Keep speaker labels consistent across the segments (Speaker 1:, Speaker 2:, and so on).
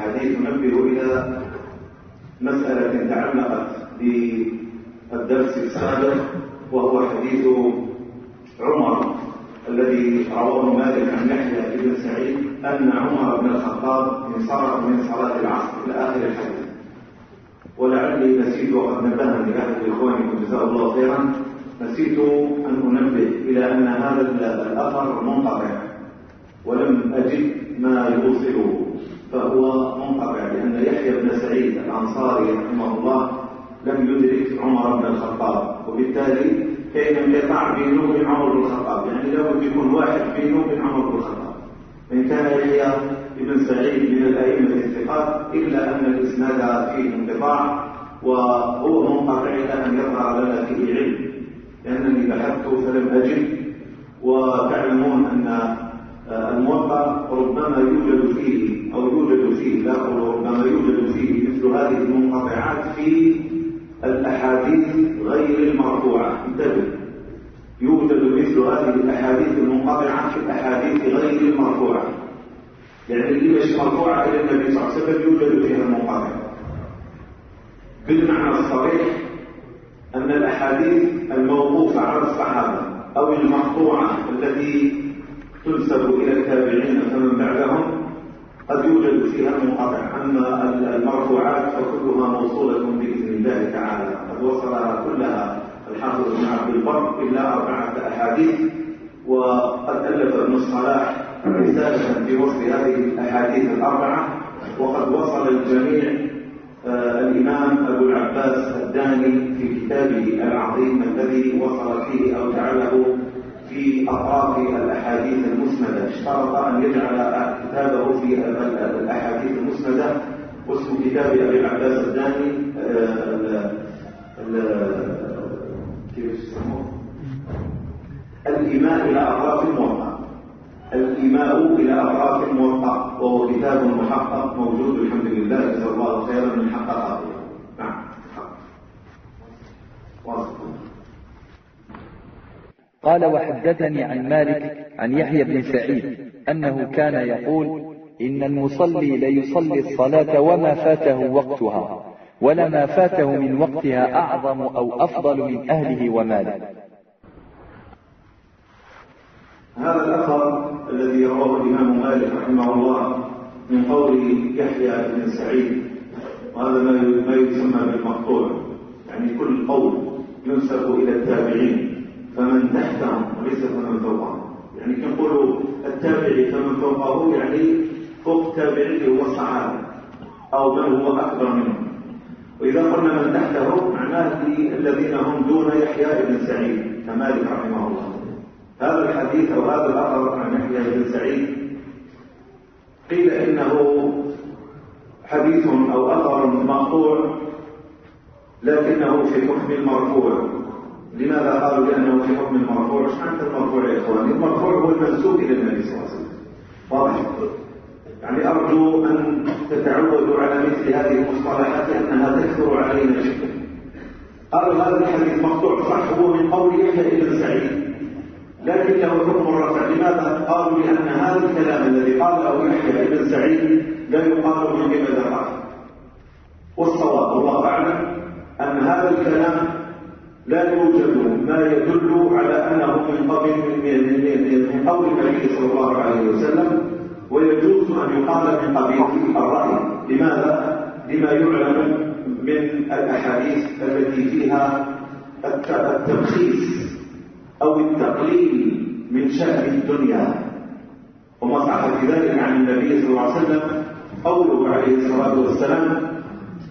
Speaker 1: الحديث ننبه إلى مسألة تعلقت بالدرس السابق وهو حديث عمر الذي رواه مالك عن يحيى بن سعيد أن عمر بن الخطاب انصرف من صلاة العصر إلى آخر الحديث. ولعلي نسيت وقد نبهني أحد إخواني جزاه الله خيرا. نسيت أن أنبه إلى أن هذا الأثر منقطع ولم أجد ما يوصله. فهو منقطع لأن يحيى بن سعيد الأنصاري رحمه الله لم يدرك عمر بن الخطاب وبالتالي كان انقطاع بينه وبين عمر بن الخطاب؟ يعني لابد يكون واحد بينه وبين عمر بن الخطاب. وإن كان يحيى بن سعيد من الأئمة الثقات إلا أن الإسناد فيه انقطاع وهو منقطع إلى أن يظهر لنا فيه علم. لأنني بحثت فلم أجد وتعلمون أن الموقع ربما يوجد فيه أو يوجد فيه لا ربما يوجد فيه مثل هذه المنقطعات في الأحاديث غير المرفوعة. انتبه. يوجد مثل هذه الأحاديث المنقطعة في الأحاديث غير المرفوعة. يعني اللي مش مرفوعة إلى النبي صلى الله عليه وسلم يوجد فيها المنقطع. بالمعنى الصريح أن الأحاديث الموقوفة على الصحابة أو المقطوعة التي تنسب إلى التابعين فمن بعدهم قد يوجد فيها المنقطع أما المرفوعات فكلها موصولة بإذن الله تعالى. قد وصلها كلها الحافظ بن عبد البر إلا أربعة أحاديث وقد ألف ابن الصلاح رسالة في وصف هذه الأحاديث الأربعة وقد وصل الجميع آه الإمام أبو العباس الداني في كتابه العظيم الذي وصل فيه أو جعله في أطراف الأحاديث المسندة. اشترط أن يجعل كتابه في الأحاديث المسندة واسم كتاب أبي العباس الداني كيف الإيماء إلى أطراف الموقع الإيماء إلى أطراف الموقع وهو كتاب محقق موجود الحمد لله جزا الله خيرا من حققه نعم. واضح
Speaker 2: قال وحدثني عن مالك عن يحيى بن سعيد. أنه كان يقول إن المصلي ليصلي الصلاة وما فاته وقتها ولما فاته من وقتها أعظم أو أفضل من أهله وماله.
Speaker 1: هذا الأثر الذي رواه الإمام مالك رحمه الله من قول يحيى بن سعيد وهذا ما يسمى بالمقطوع يعني كل قول ينسب إلى التابعين فمن تحتهم وليس فمن فوقهم يعني يقول التابعي فمن فوقه يعني فوق تابعي هو الصحابة أو من هو أكبر منه. وإذا قلنا من تحته معناه الذين هم دون يحيى بن سعيد كمالك رحمه الله. هذا الحديث أو هذا الأثر عن يحيى بن سعيد قيل إنه حديث أو أثر مقطوع لكنه في حكم المرفوع لماذا قالوا لأنه في حكم المرفوع؟ إيش معنى المرفوع يا إخواني؟ المرفوع هو المنسوب إلى النبي صلى الله عليه وسلم واضح؟ يعني أرجو أن تتعودوا على مثل هذه المصطلحات لأنها تكثر علينا جدا قالوا هذا الحديث مقطوع صح هو من قول يحيى بن سعيد لكن له حكم الرفع لماذا؟ قالوا لأن هذا الكلام الذي قاله يحيى بن سعيد لا يقال من قبل الرفع والصواب والله أعلم أن هذا الكلام لا يوجد ما يدل على أنه من قبل من قول النبي صلى الله عليه وسلم ويجوز أن يقال من قبيل الرأي لماذا؟ لما يعلم من الأحاديث التي فيها التبخيص أو التقليل من شأن الدنيا وما صح في ذلك عن النبي صلى الله عليه وسلم قوله عليه الصلاة والسلام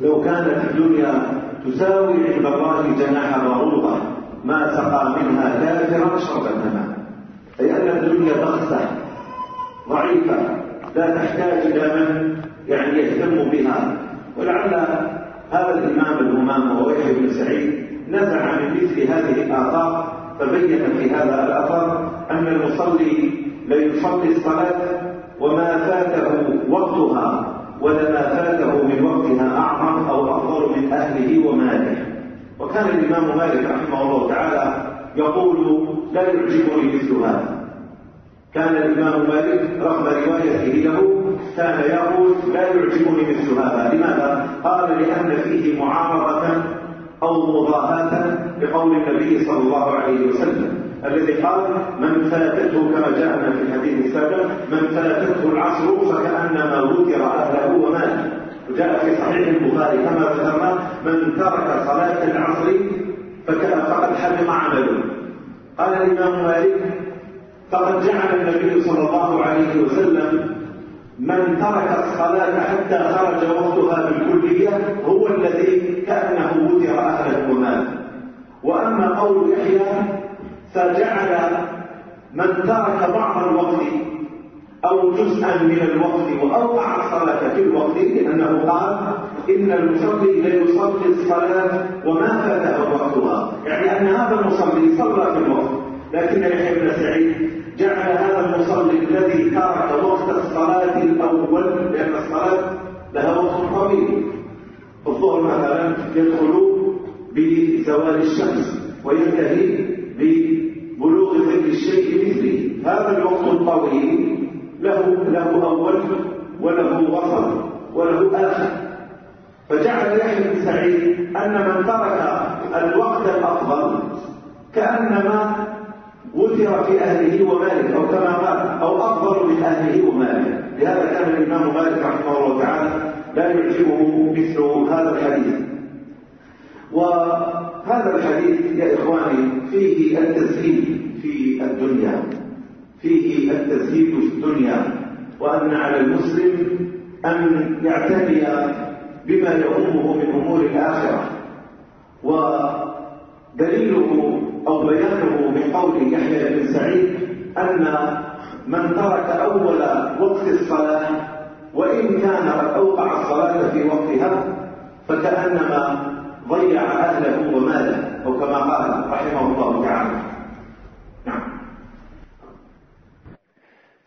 Speaker 1: لو كانت الدنيا تساوي عند الله جناح بعوضة ما سقى منها كافرا شربة ماء أي أن الدنيا بخسة ضعيفة لا تحتاج إلى من يعني يهتم بها. ولعل هذا الإمام الهمام وهو يحيى بن سعيد نزع من مثل هذه الآثار فبين في هذا الأثر أن المصلي ليصلي الصلاة وما فاته وقتها. ولما فاته من وقتها أعظم أو أفضل من أهله وماله. وكان الإمام مالك رحمه الله تعالى يقول لا يعجبني مثل هذا كان الإمام مالك رغم روايته له كان يقول لا يعجبني مثل هذا لماذا؟ قال لأن فيه معارضة أو مضاهاة لقول النبي صلى الله عليه وسلم الذي قال من فاتته كما جاءنا في الحديث السابق من فاتته العصر فكأنما وتر أهله وماله. وجاء في صحيح البخاري كما ذكرنا من ترك صلاة العصر فقد حرم عمله. قال الإمام مالك فقد جعل النبي صلى الله عليه وسلم من ترك الصلاة حتى خرج وقتها بالكلية هو الذي كأنه وتر أهله وماله. وأما قول يحيى فجعل من ترك بعض الوقت أو جزءا من الوقت وأوقع الصلاة في الوقت لأنه قال إن المصلي لا يصلي الصلاة وما فاته وقتها يعني أن هذا المصلي صلى في الوقت. لكن يحيى بن سعيد جعل هذا المصلي الذي ترك وقت الصلاة الأول لأن الصلاة لها وقت طويل. الظهر مثلا يدخل بزوال الشمس وينتهي ببلوغ ظل الشيء مثله هذا الوقت الطويل. له له أول وله وسط وله آخر. فجعل يحيى بن سعيد أن من ترك الوقت الأفضل كأنما وتر في أهله وماله أو كما قال أو أفضل من أهله وماله. لهذا كان الإمام مالك رحمه الله تعالى لا يعجبه مثل هذا الحديث. وهذا الحديث يا إخواني فيه التسهيل في الدنيا فيه التسهيل في الدنيا وأن على المسلم أن يعتني بما يهمه من أمور الآخرة ودليله أو بيانه من قول يحيى بن سعيد أن من ترك أول وقت الصلاة وإن كان قد أوقع الصلاة في وقتها فكأنما ضيع أهله وماله أو كما قال رحمه الله تعالى. نعم.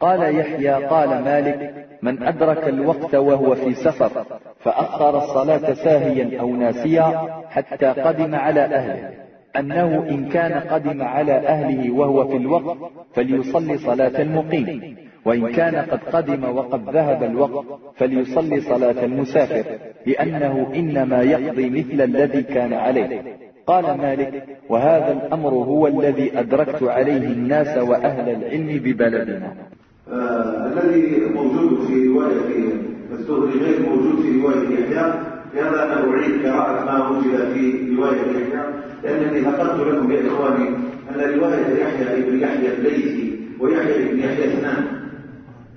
Speaker 2: قال يحيى قال مالك من أدرك الوقت وهو في سفر فأخر الصلاة ساهيا أو ناسيا حتى قدم على أهله. أنه إن كان قدم على أهله وهو في الوقت فليصلي صلاة المقيم. وإن كان قد قدم وقد ذهب الوقت فليصلي صلاة المسافر لأنه إنما يقضي مثل الذي كان عليه. قال مالك وهذا الأمر هو الذي أدركت عليه الناس وأهل العلم ببلدنا.
Speaker 1: آه الذي موجود في رواية الزهري غير موجود في رواية يحيى. لهذا أنا أعيد قراءة ما وجد في رواية يحيى لأنني ذكرت لكم يا إخواني أن رواية يحيى بن يحيى الليثي ويحيى بن يحيى اثنان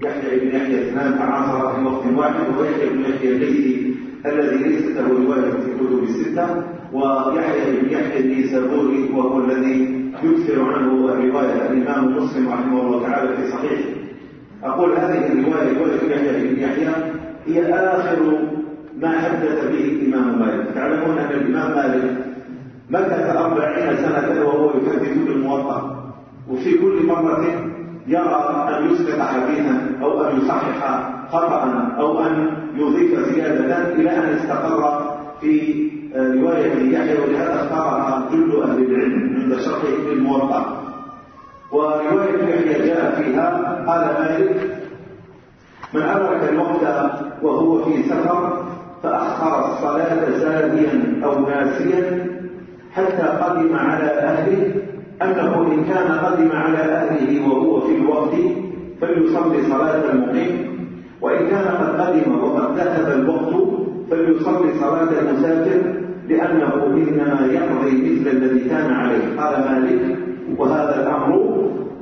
Speaker 1: يحيى بن يحيى اثنان تعاصرا في وقت واحد ويحيى بن يحيى الليثي الذي ليست له رواية في الكتب الستة ويحيى بن يحيى النيسابوري وهو الذي يكثر عنه الرواية. الإمام مسلم رحمه الله تعالى في صحيحه أقول هذه الرواية رواية يحيى بن يحيى هي آخر ما حدث به الإمام مالك. تعلمون أن الإمام مالك مكث أربعين سنة وهو يحدث بالموطأ وفي كل مرة يرى أن يسقط حديثا أو أن يصحح خطأ أو أن يضيف زيادة إلى أن استقر في رواية يحيى ولهذا اختارها جل أهل العلم عند شرحه الموطأ. ورواية يحيى جاء فيها قال مالك من أدرك الوقت وهو في سفر فأخر الصلاة ساديا أو ناسيا حتى قدم على أهله أنه إن كان قدم على أهله وهو في الوقت فليصلي صلاة المقيم وإن كان قد قدم وقد ذهب الوقت فليصلي صلاة المسافر لأنه إنما يقضي مثل الذي كان عليه. قال مالك وهذا الأمر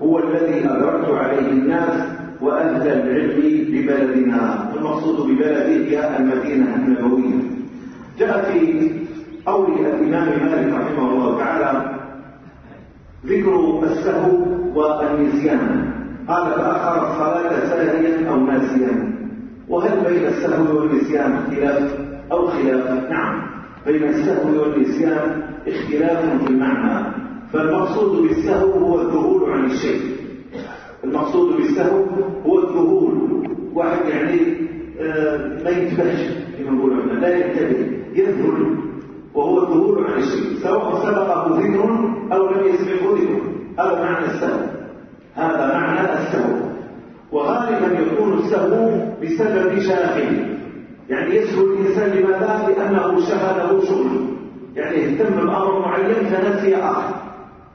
Speaker 1: هو الذي أدركت عليه الناس وأهل العلم ببلدنا. المقصود ببلده هي المدينة النبوية. جاء في قول الإمام مالك رحمه الله تعالى ذكر السهو والنسيان قال فأخر الصلاة ساهيا أو ناسيا وهل بين السهو والنسيان اختلاف؟ أو خلاف؟ نعم. بين السهو والنسيان اختلاف في المعنى. فالمقصود بالسهو هو الذهول عن الشيء. المقصود بالسهو هو الذهول. واحد يعني آه ما ينتبهش كما نقول لا ينتبه يذهل. عن الشيء سواء سبقه ذكر أو لم يسبقه ذكر هذا معنى السهو هذا معنى السهو وغالبا يكون السهو بسبب شاغل يعني يسهو الإنسان لماذا؟ لأنه شغله شغل. يعني اهتم بأمر معين فنسي آخر.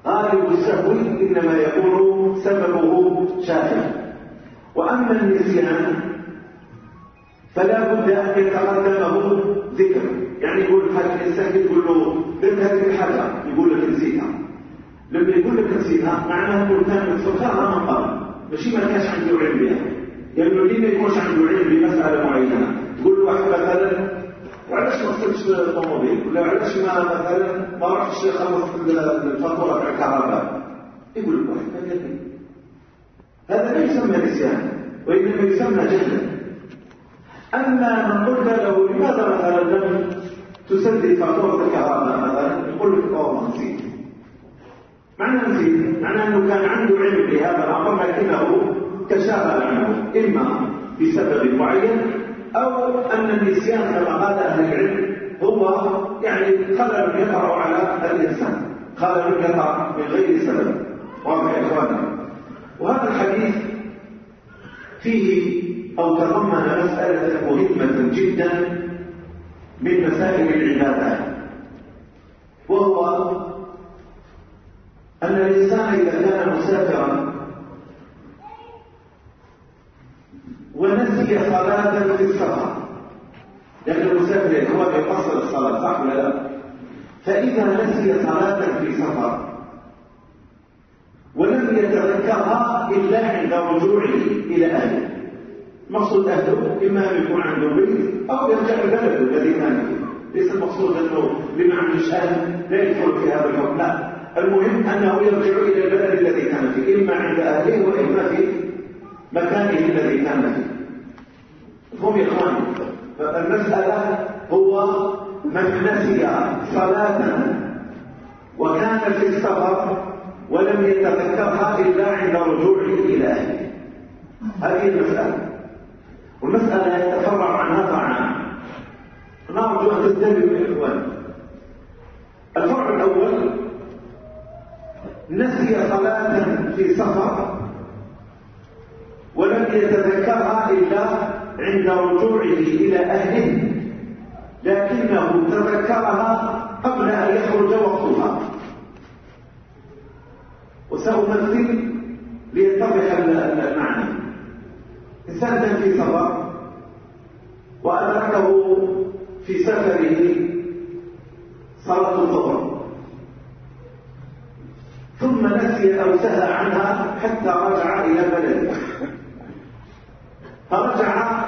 Speaker 1: غالب السهو إنما يكون سببه شافع وأما النسيان فلا بد أن يتقدمه ذكر. يعني يقول حاجة الإنسان يقول له ذكر هذه الحاجة يقول لك نسيتها لما يقول لك نسيتها معناها أنه كان متفكرها من قبل ماشي ما كانش عنده علم بها يعني ليه ما يكونش عنده علم بمسألة معينة تقول له واحد مثلا وعلاش ما وصلتش الطوموبيل؟ ولا علاش ما مثلا ما رحتش خلصت الفاتوره تاع الكهرباء؟ يقول لك واحد هذا لا يسمى نسيان وإنما يسمى جهلا أما من قلت له لماذا مثلا لم تسدد فاتورة الكهرباء مثلا يقول لك اوه نسيت معنى نسيت معنى أنه كان عنده علم بهذا الأمر لكنه تشاغل عنه إما بسبب معين أو أن النسيان كما قال أهل العلم هو يعني خلل يقع على الإنسان خلل يقع من غير سبب. واضح يا إخوانا وهذا الحديث فيه أو تضمن مسألة مهمة جدا من مسائل العبادات وهو أن الإنسان إذا كان مسافرا ونسي صلاة في السفر لأن المسافر هو يقصر الصلاة صح ولا لا؟ فإذا نسي صلاة في سفر ولم يتذكرها إلا عند رجوعه إلى أهله مقصود أهله إما أن يكون عنده بيت أو يرجع لبلده الذي كان فيه. ليس المقصود أنه بما عندوش أهل لا يدخل في هذا الحكم لا. المهم أنه يرجع إلى البلد الذي كان فيه إما عند أهله وإما في مكانه الذي كان فيه. هم إخواني فالمسألة هو من نسي صلاة وكان في السفر ولم يتذكرها إلا عند رجوعه إلى أهله. هذه المسألة. والمسألة يتفرع عنها فرعان نرجو أن تنتبهوا يا إخواني الفرع الأول نسي صلاة في سفر ولم يتذكرها إلا عند رجوعه إلى أهله لكنه تذكرها قبل أن يخرج وقتها. وسأمثل ليتضح المعنى. إنسان في سفر. وأدركه في سفره صلاة الظهر ثم نسي أو سهى عنها حتى رجع إلى بلده. فرجع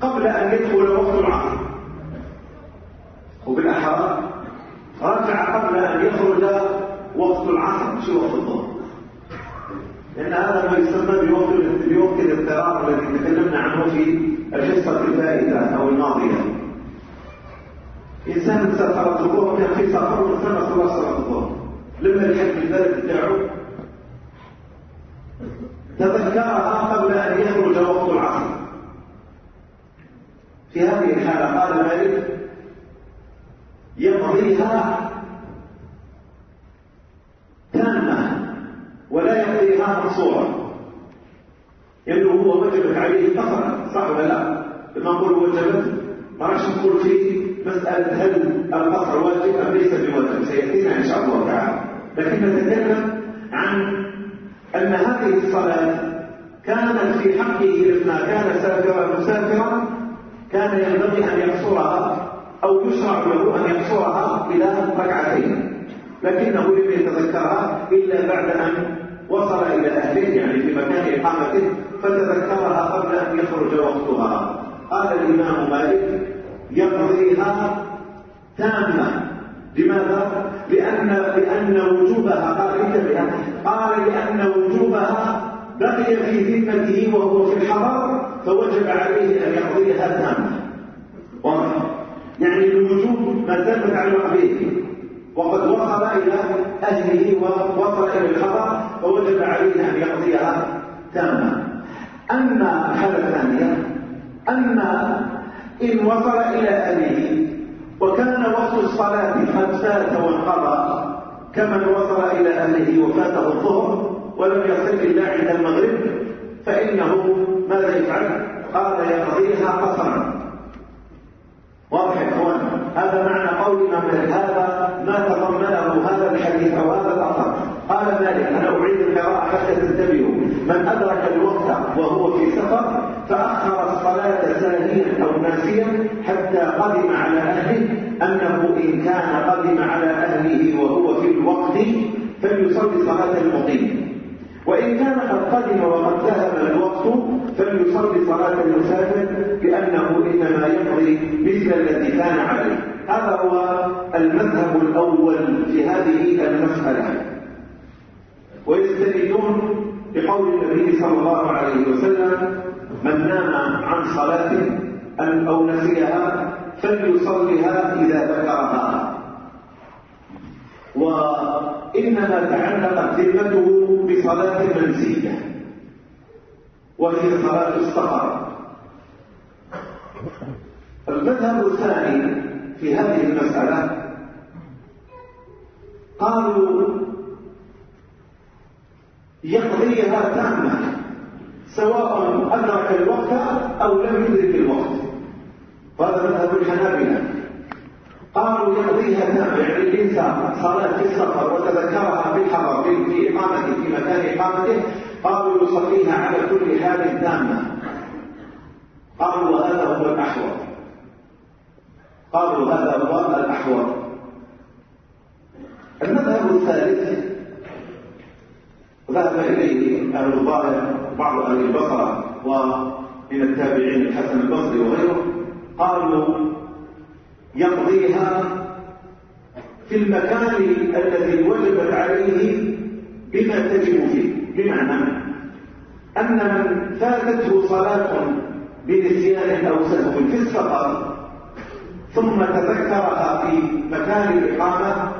Speaker 1: قبل أن يدخل وقت العصر. وبالأحرى رجع قبل أن يخرج وقت العصر مش وقت الظهر. لأن هذا ما يسمى بوقت الاضطرار الذي تكلمنا عنه في الحصة الفائتة أو الماضية. إنسان سافر الظهر كان في سفر وسمى خلاص صلاة الظهر لما يحب البلد بتاعه. تذكرها قبل أن يخرج وقت العصر. في هذه الحالة قال مالك يقضيها تامة ولا يقضيها مقصورة لأنه هو وجبت عليه قصرا صح ولا لا؟ لما نقول وجبت ما راح نقول في مسألة هل القصر واجب أم ليس بواجب؟ سيأتينا إن شاء الله تعالى. لكن نتكلم عن أن هذه الصلاة كانت في حقه لما كان سافرا مسافرا كان ينبغي أن يقصرها أو يشرع له أن يقصرها إلى ركعتين لكنه لم يتذكرها إلا بعد أن وصل إلى أهله يعني في مكان إقامته فتذكرها قبل أن يخرج وقتها. قال الإمام مالك يقضيها تامة لماذا؟ لأن لأن وجوبها قال قال لأن وجوبها بقي في ذمته وهو في الحضر فوجب عليه أن يقضيها تامة واضح؟ يعني الوجوب ما زال متعلق به وقد وصل إلى أهله ووصل إلى الحضر فوجب عليه أن يقضيها تامة أما الحالة الثانية أما إن وصل إلى أهله وكان وقت الصلاة قد فات وانقضى كمن وصل إلى أهله وفاته الظهر ولم يصل إلا عند المغرب فإنه ماذا يفعل؟ قال يقضيها قصرا واضح يا إخوان هذا معنى قول مالك هذا ما تضمنه هذا الحديث أو هذا الأثر. قال مالك أنا أعيد القراءة حتى تنتبهوا. من أدرك الوقت وهو في سفر فأخر الصلاة ساهيا أو ناسيا حتى قدم على أهله أنه إن كان قدم على أهله وهو في الوقت فليصلي صلاة المقيم وإن كان قد قدم وقد ذهب الوقت فليصلي صلاة المسافر لأنه إنما يقضي مثل الذي كان عليه. هذا هو المذهب الأول في هذه المسألة. ويستندون بقول النبي صلى الله عليه وسلم من نام عن صلاة أو نسيها فليصليها إذا ذكرها. وإنما تعلقت ذمته بصلاة منسية وهي صلاة السفر. المذهب الثاني في هذه المسألة قالوا يقضيها تامة سواء أدرك الوقت أو لم يدرك الوقت. وهذا مذهب الحنابلة. قالوا يقضيها يعني الإنسان صلاة في السفر وتذكرها في في إقامته في مكان إقامته. قالوا يصليها على كل حال تامة قالوا وهذا هو الأحوط. قالوا هذا هو الأحوط. المذهب الثالث ذهب إليه أهل الظاهر بعض أهل البصرة ومن التابعين الحسن البصري وغيره قالوا يقضيها في المكان الذي وجبت عليه بما تجب فيه. بمعنى أن من فاتته صلاة بنسيان أو سهو في السفر ثم تذكرها في مكان الإقامة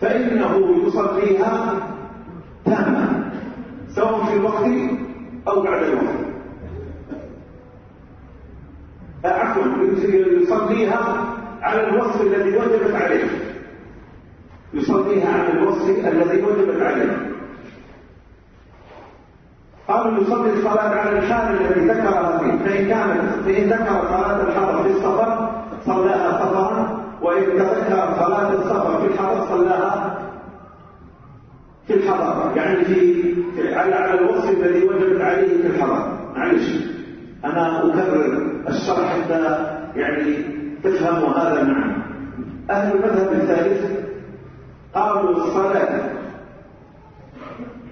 Speaker 1: فإنه يصليها تامة سواء في الوقت أو بعد الوقت. عفوا يصليها على الوصف الذي وجبت عليه. يصليها على الوصف الذي وجبت عليه. قالوا يصلي الصلاة على الحال الذي ذكرها فيه. فإن كانت فإن ذكر صلاة الحضر في السفر صلاها سفرا وإن تذكر صلاة السفر في الحضر صلاها في الحضر يعني في, على الوصف الذي وجبت عليه في الحضر معلش أنا أكرر. الشرح حتى يعني تفهموا هذا المعنى. أهل المذهب الثالث قالوا الصلاة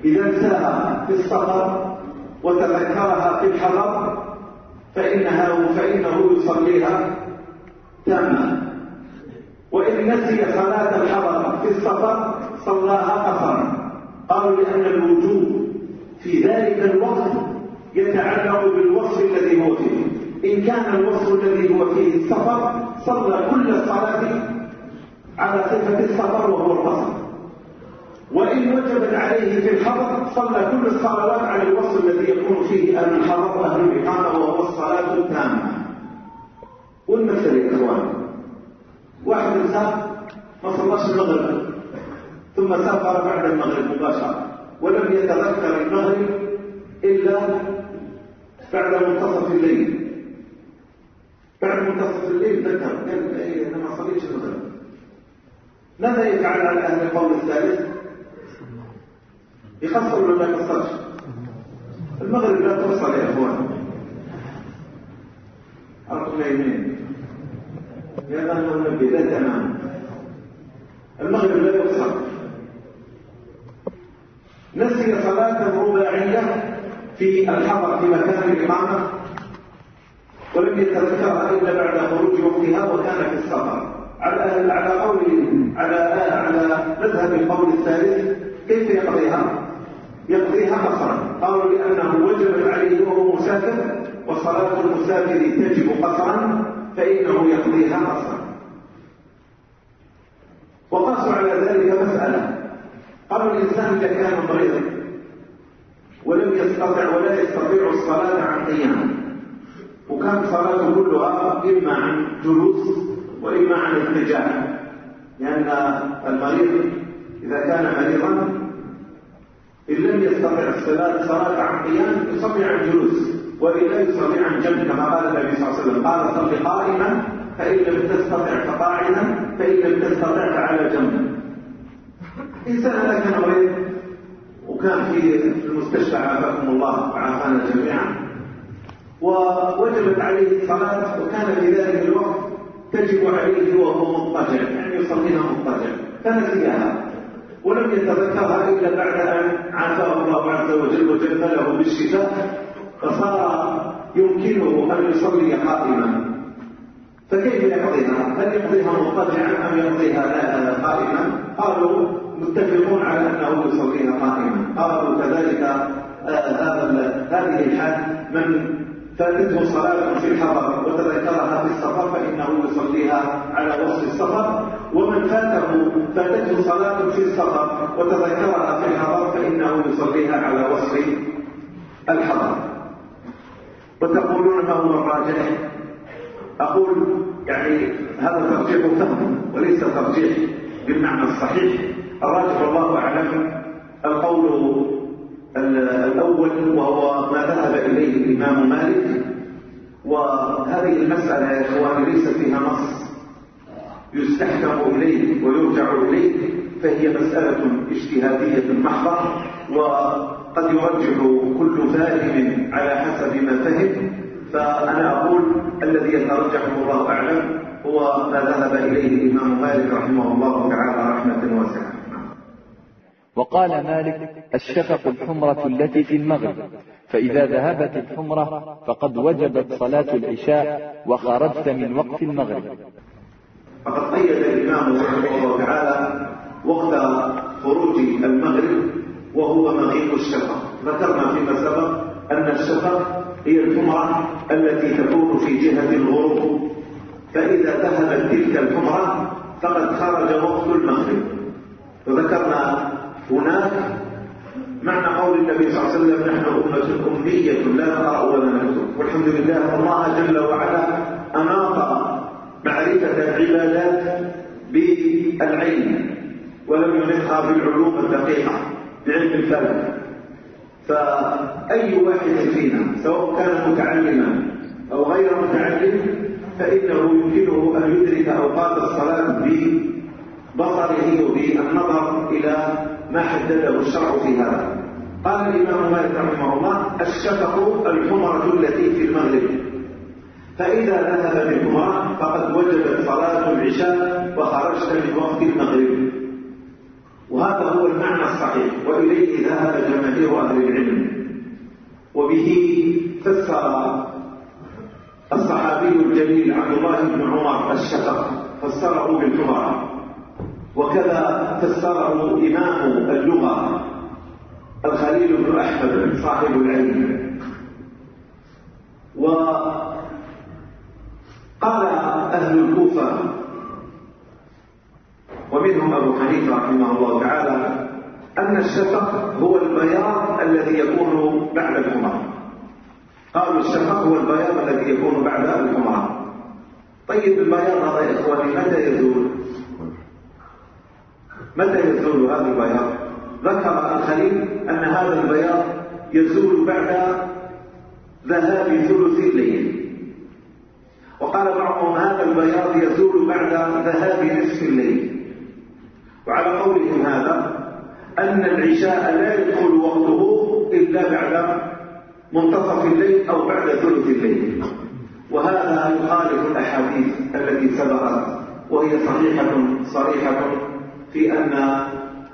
Speaker 1: إذا انساها في السفر وتذكرها في الحضر فإنها فإنه يصليها تامة وإن نسي صلاة الحضر في السفر صلاها قصرا. قالوا لأن الوجوب في ذلك الوقت يتعلق بالوصف الذي هو فيه. إن كان الوصف الذي هو فيه السفر صلى كل الصلاة على صفة السفر وهو القصر وإن وجبت عليه في الحضر صلى كل الصلوات على الوصف الذي يكون فيه أهل الحضر وأهل الإقامة وهو الصلاة التامة. والمثل يا إخوان واحد إنسان ما صلاش المغرب. ثم سافر بعد المغرب مباشرة ولم يتذكر المغرب إلا بعد منتصف الليل. بعد منتصف الليل ذكر قال إيه أنا ما صليتش المغرب. ماذا يفعل على أهل القول الثالث؟ يقصر ولا ما يقصرش المغرب لا توصل يا أخوان. يمين يا ذا المنبه لا تمام المغرب لا يوصل. نسي صلاة رباعية في الحضر في مكان الإقامة ولم يتذكرها إلا بعد خروج وقتها وكان في السفر. على على قول على على مذهب القول الثالث كيف يقضيها؟ يقضيها قصرا قالوا لأنه وجبت عليه وهو مسافر وصلاة المسافر تجب قصرا فإنه يقضيها قصرا وقاسوا على ذلك مسألة. قالوا الإنسان إذا كان مريضا ولم يستطع ولا يستطيع الصلاة عن قيام وكان صلاته كلها إما عن جلوس وإما عن اتجاه لأن المريض إذا كان مريضا إن لم يستطع الصلاة صلاة عن قيام يصلي عن جلوس وإلا يصلي عن جنب كما قال النبي صلى الله عليه وسلم قال صل قائما فإن لم تستطع فقاعدا فإن لم تستطع فعلى جنب. إنسان هذا كان مريض وكان في المستشفى عافاكم الله وعافانا جميعا. ووجبت عليه الصلاة وكان في ذلك الوقت تجب عليه وهو مضطجع يعني يصليها مضطجع فنسيها ولم يتذكرها إلا بعد أن عافاه الله عز وجل وجمله بالشفاء فصار يمكنه أن يصلي قائما فكيف يقضيها؟ هل يقضيها مضطجعا أم يقضيها قائما؟ قالوا متفقون على أنه يصليها قائما قالوا كذلك آه، هذه الحال من فاتته صلاة في الحضر وتذكرها في السفر فإنه يصليها على وصف السفر. ومن فاته فاتته صلاة في السفر وتذكرها في الحضر فإنه يصليها على وصف الحضر. وتقولون ما هو الراجح؟ أقول يعني هذا ترجيح فهم وليس ترجيح بالمعنى الصحيح. الراجح والله أعلم. القول الأول وهو ما ذهب إليه الإمام مالك وهذه المسألة يا إخواني ليس فيها نص يستحكم إليه ويرجع إليه فهي مسألة اجتهادية محضة وقد يرجح كل فاهم على حسب ما فهم. فأنا أقول الذي يترجح الله أعلم هو ما ذهب إليه الإمام مالك رحمه الله تعالى رحمة واسعة.
Speaker 2: وقال مالك الشفق الحمرة التي في المغرب. فإذا ذهبت الحمرة فقد وجبت صلاة العشاء وخرجت من وقت المغرب.
Speaker 1: فقد قيد الإمام رحمه الله تعالى وقت خروج المغرب وهو مغيب الشفق. ذكرنا فيما سبق أن الشفق هي الحمرة التي تكون في جهة الغروب. فإذا ذهبت تلك الحمرة فقد خرج وقت المغرب. وذكرنا هناك معنى قول النبي صلى الله عليه وسلم نحن أمة أمية لا نقرأ ولا نكتب والحمد لله الله جل وعلا أناط معرفة العبادات بالعلم ولم ينطها بالعلوم الدقيقة بعلم الفلك فأي واحد فينا سواء كان متعلما أو غير متعلم فإنه يمكنه أن يدرك أوقات الصلاة ببصره وبالنظر إلى ما حدده الشرع في هذا. قال الإمام مالك رحمه الله الشفق الحمرة التي في المغرب. فإذا ذهب بالحمرة فقد وجبت صلاة العشاء وخرجت من وقت المغرب. وهذا هو المعنى الصحيح. وإليه ذهب جماهير أهل العلم. وبه فسر الصحابي الجليل عبد الله بن عمر الشفق فسره بالحمرة. وكذا فسره إمام اللغة الخليل بن أحمد صاحب العلم. وقال أهل الكوفة ومنهم أبو حنيفة رحمه الله تعالى أن الشفق هو البياض الذي يكون بعد الحمر قالوا الشفق هو البياض الذي يكون بعد الحمر طيب البياض هذا يا إخواني متى يزول؟ متى يزول هذا البياض؟ ذكر الخليل أن هذا البياض يزول بعد ذهاب ثلث الليل. وقال بعضهم هذا البياض يزول بعد ذهاب نصف الليل. وعلى قولهم هذا أن العشاء لا يدخل وقته إلا بعد منتصف الليل أو بعد ثلث الليل. وهذا يخالف الأحاديث التي سبقت وهي صحيحة صريحة. في أن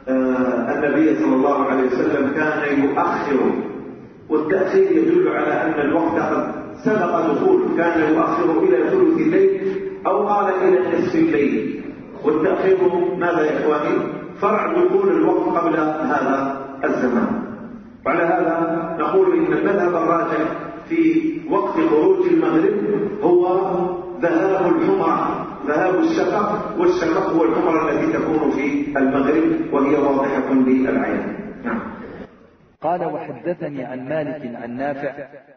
Speaker 1: آه، النبي صلى الله عليه وسلم كان يؤخر والتأخير يدل على أن الوقت قد سبق دخوله. كان يؤخر إلى ثلث الليل أو قال إلى نصف الليل. والتأخير ماذا يا إخواني؟ فرع دخول الوقت قبل هذا الزمان. وعلى هذا نقول إن المذهب الراجح في وقت خروج المغرب هو ذهاب الحمرة ذهاب الشفق والشفق هو الحمرة التي تكون في المغرب وهي واضحة للعين. نعم.
Speaker 2: قال وحدثني عن مالك عن نافع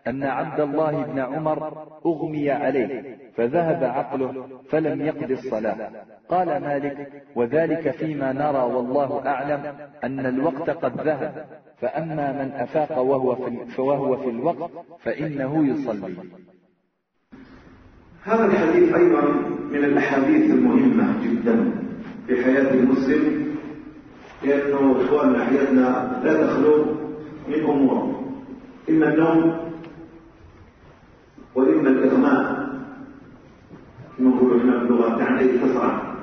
Speaker 2: أن عبد الله بن عمر أغمي عليه فذهب عقله فلم يقض الصلاة. قال مالك وذلك فيما نرى والله أعلم أن الوقت قد ذهب فأما من أفاق وهو في, فوهو في الوقت فإنه يصلي.
Speaker 1: هذا الحديث أيضا من الأحاديث المهمة جدا في حياة المسلم. لأنه إخواننا حياتنا لا تخلو من أمور. إما النوم وإما الإغماء. نقول إحنا باللغة تعني تسرع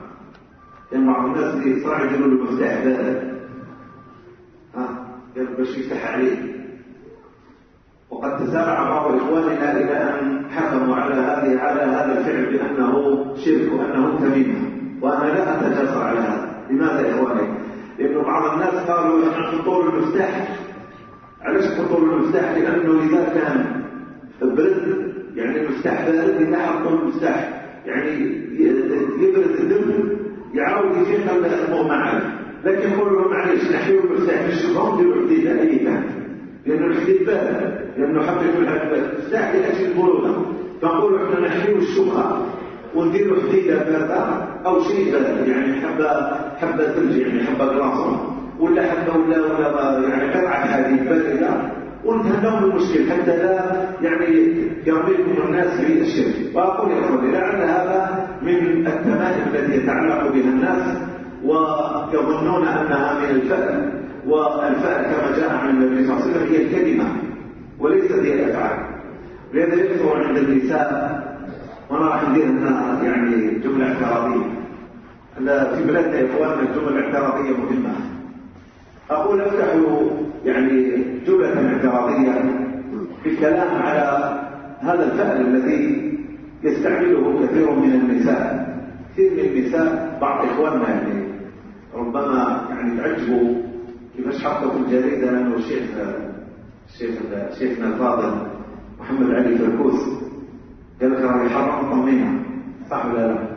Speaker 1: لأن بعض الناس اللي يسرع يجيبوا له مفتاح بارد ها باش يفتح عليه. وقد تسارع بعض إخواننا إلى أن حكموا على هذه على هذا الفعل بأنه شرك وأنه تميمة وأنا لا أتجاسر على هذا. لماذا يا إخواني؟ لأنه بعض الناس قالوا نحن نحط المفتاح. علاش نحط المفتاح؟ لأنه إذا كان برد يعني المفتاح بارد إذا حطوا المفتاح. يعني يبرد الدم يعاود يفيق المغمى عليه لكن يقولوا له معلش نحيو المفتاح في الشبهة نديروا حديد كان لأنه الحديد بارد لأنه حب يكون المفتاح لأجل البرودة فنقولوا إحنا نحيو الشبهة. ونديروا حديدة باردة أو شيء بارد يعني حبة حبة ثلج يعني حبة جلاصة ولا حبة ولا ولا يعني قطعة حديد باردة وانتهى من المشكل. حتى لا يعني يرميكم الناس في الشرك. وأقول يا أخواني لعل هذا من التمائم التي يتعلق بها الناس. ويظنون أنها من الفأل. والفأل كما جاء عن النبي صلى الله عليه وسلم هي الكلمة. وليست هي الأفعال لهذا يكثر عند النساء. وأنا راح ندير هنا يعني جملة اعتراضية في بلادنا يا اخواننا الجمل الاعتراضية مهمة. أقول افتحوا يعني جملة اعتراضية بالكلام على هذا الفعل الذي يستعمله كثير من النساء. كثير من النساء بعض إخواننا يعني ربما يعني تعجبوا كيفاش حطوا في الجريدة انه الشيخ الشيخ شيخنا الفاضل محمد علي فركوس قال لك راه يحرم صح ولا لا؟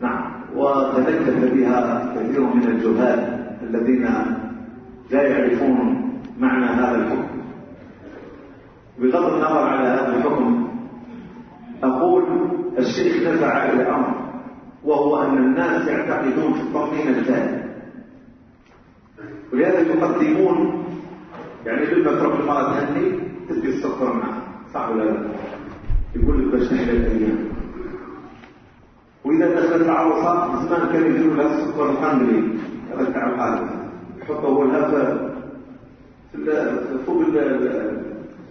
Speaker 1: نعم. وتلكف بها كثير من الجهال الذين لا يعرفون معنى هذا الحكم. بغض النظر على هذا الحكم أقول الشيخ نزع إلى أمر وهو أن الناس يعتقدون في التطمين الثاني ولهذا يقدمون يعني لما تروح المرأة تهني تدي السكر معها. صح ولا لا؟ يقول لك باش نحلى الأيام وإذا دخلت العروسة زمان كان يجيبوا لها السكر القندلي هذا تاع القالب يحطه لها في فوق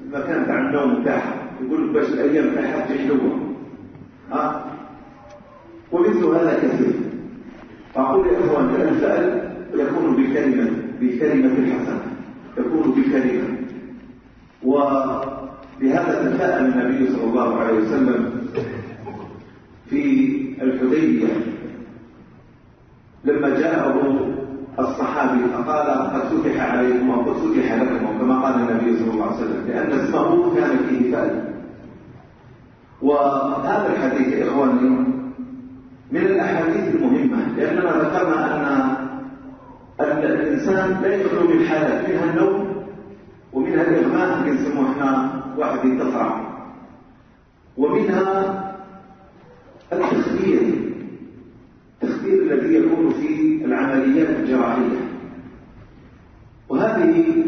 Speaker 1: المكان تاع النوم تاعها يقول لك باش الأيام تاعها تجي حلوة. ها؟ ومثل هذا كثير. أقول يا إخوان الفعل يكون بكلمة بكلمة الحسنة يكون بكلمة. وبهذا تفاءل النبي صلى الله عليه وسلم في الحديبية. لما جاءه الصحابي فقال قد فتح عليكم وقد فتح لكم كما قال النبي صلى الله عليه وسلم لأن اسمه كان فيه فأل وهذا الحديث يا إخواني من الأحاديث المهمة لأننا ذكرنا أن الإنسان لا يخلو من حالات منها النوم ومنها الإغماء نسموه إحنا واحد يتصرع ومنها التخدير التخدير الذي يكون في العمليات الجراحية. وهذه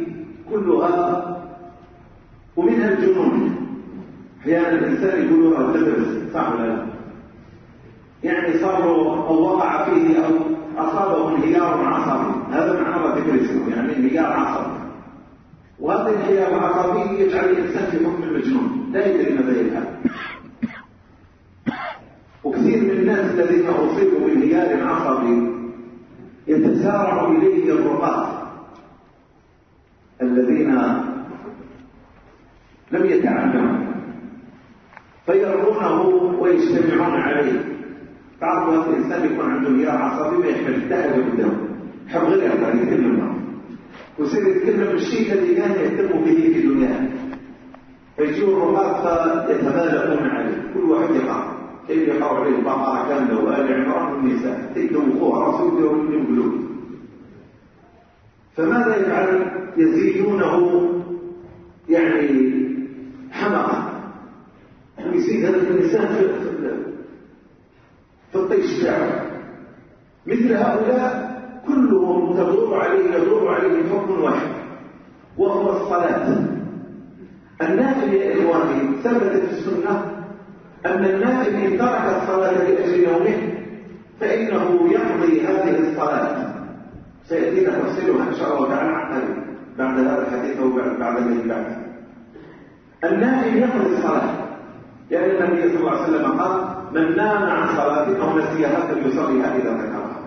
Speaker 1: كلها ومنها الجنون. أحيانا الإنسان يقول له تدرس صح ولا لا؟ يعني صار أو وقع فيه أو أصابه انهيار عصبي. هذا معنى تدرسه يعني انهيار عصبي. وهذا الانهيار العصبي يجعل الإنسان في حكم المجنون لا يدري ماذا يفعل. وكثير من الناس الذين أصيبوا بانهيار عصبي يتسارع إليه الرقاة الذين لم يتعلموا. فيرونه ويجتمعون عليه. تعرفوا هذا الانسان يكون عنده انهيار عصبي ما يحمل قدامه. حب غير يقدر يتكلم ويصير يتكلم بالشيء الذي كان يهتم به في دنياه. فيجوا الرقاة فيتمالؤون عليه. كل واحد يقع. كيف يقع عليه؟ البقرة كاملة وآل عمران والنساء. تكتبوا فوق راسه ويديروا من قلوب فماذا يفعل؟ يزيدونه. يعني حمقة. ويزيد هذا الإنسان في بتاعه مثل هؤلاء كلهم تدور عليه يدور عليه حكم واحد وهو الصلاة. النافل يا إخواني ثبت في السنة أن النافل إن ترك الصلاة لأجل نومه فإنه يقضي هذه الصلاة. سيأتينا تفصيلها إن شاء الله تعالى بعد هذا الحديث أو بعد الذي بعده النائم يقضي الصلاة. لأن النبي صلى الله عليه وسلم قال من نام عن صلاة أو نسيها فليصليها إذا ذكرها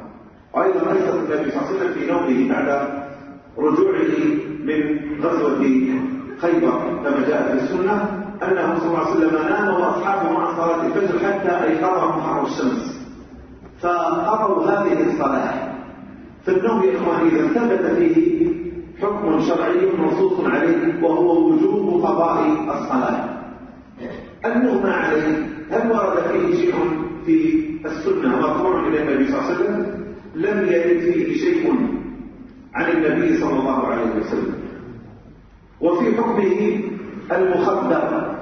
Speaker 1: وأيضا قصة النبي صلى الله عليه وسلم في نومه بعد رجوعه من غزوة خيبر كما جاء في السنة أنه صلى الله عليه وسلم نام وأصحابه عن صلاة الفجر حتى أيقظهم حر الشمس. فقضوا هذه الصلاة. في النوم يا إخواني إذا ثبت فيه حكم شرعي منصوص عليه وهو وجوب قضاء الصلاة. المغمى عليه. هل ورد فيه شيء في السنة مرفوع إلى النبي صلى الله عليه وسلم؟ لم يرد فيه شيء عن النبي صلى الله عليه وسلم. وفي حكمه المخدر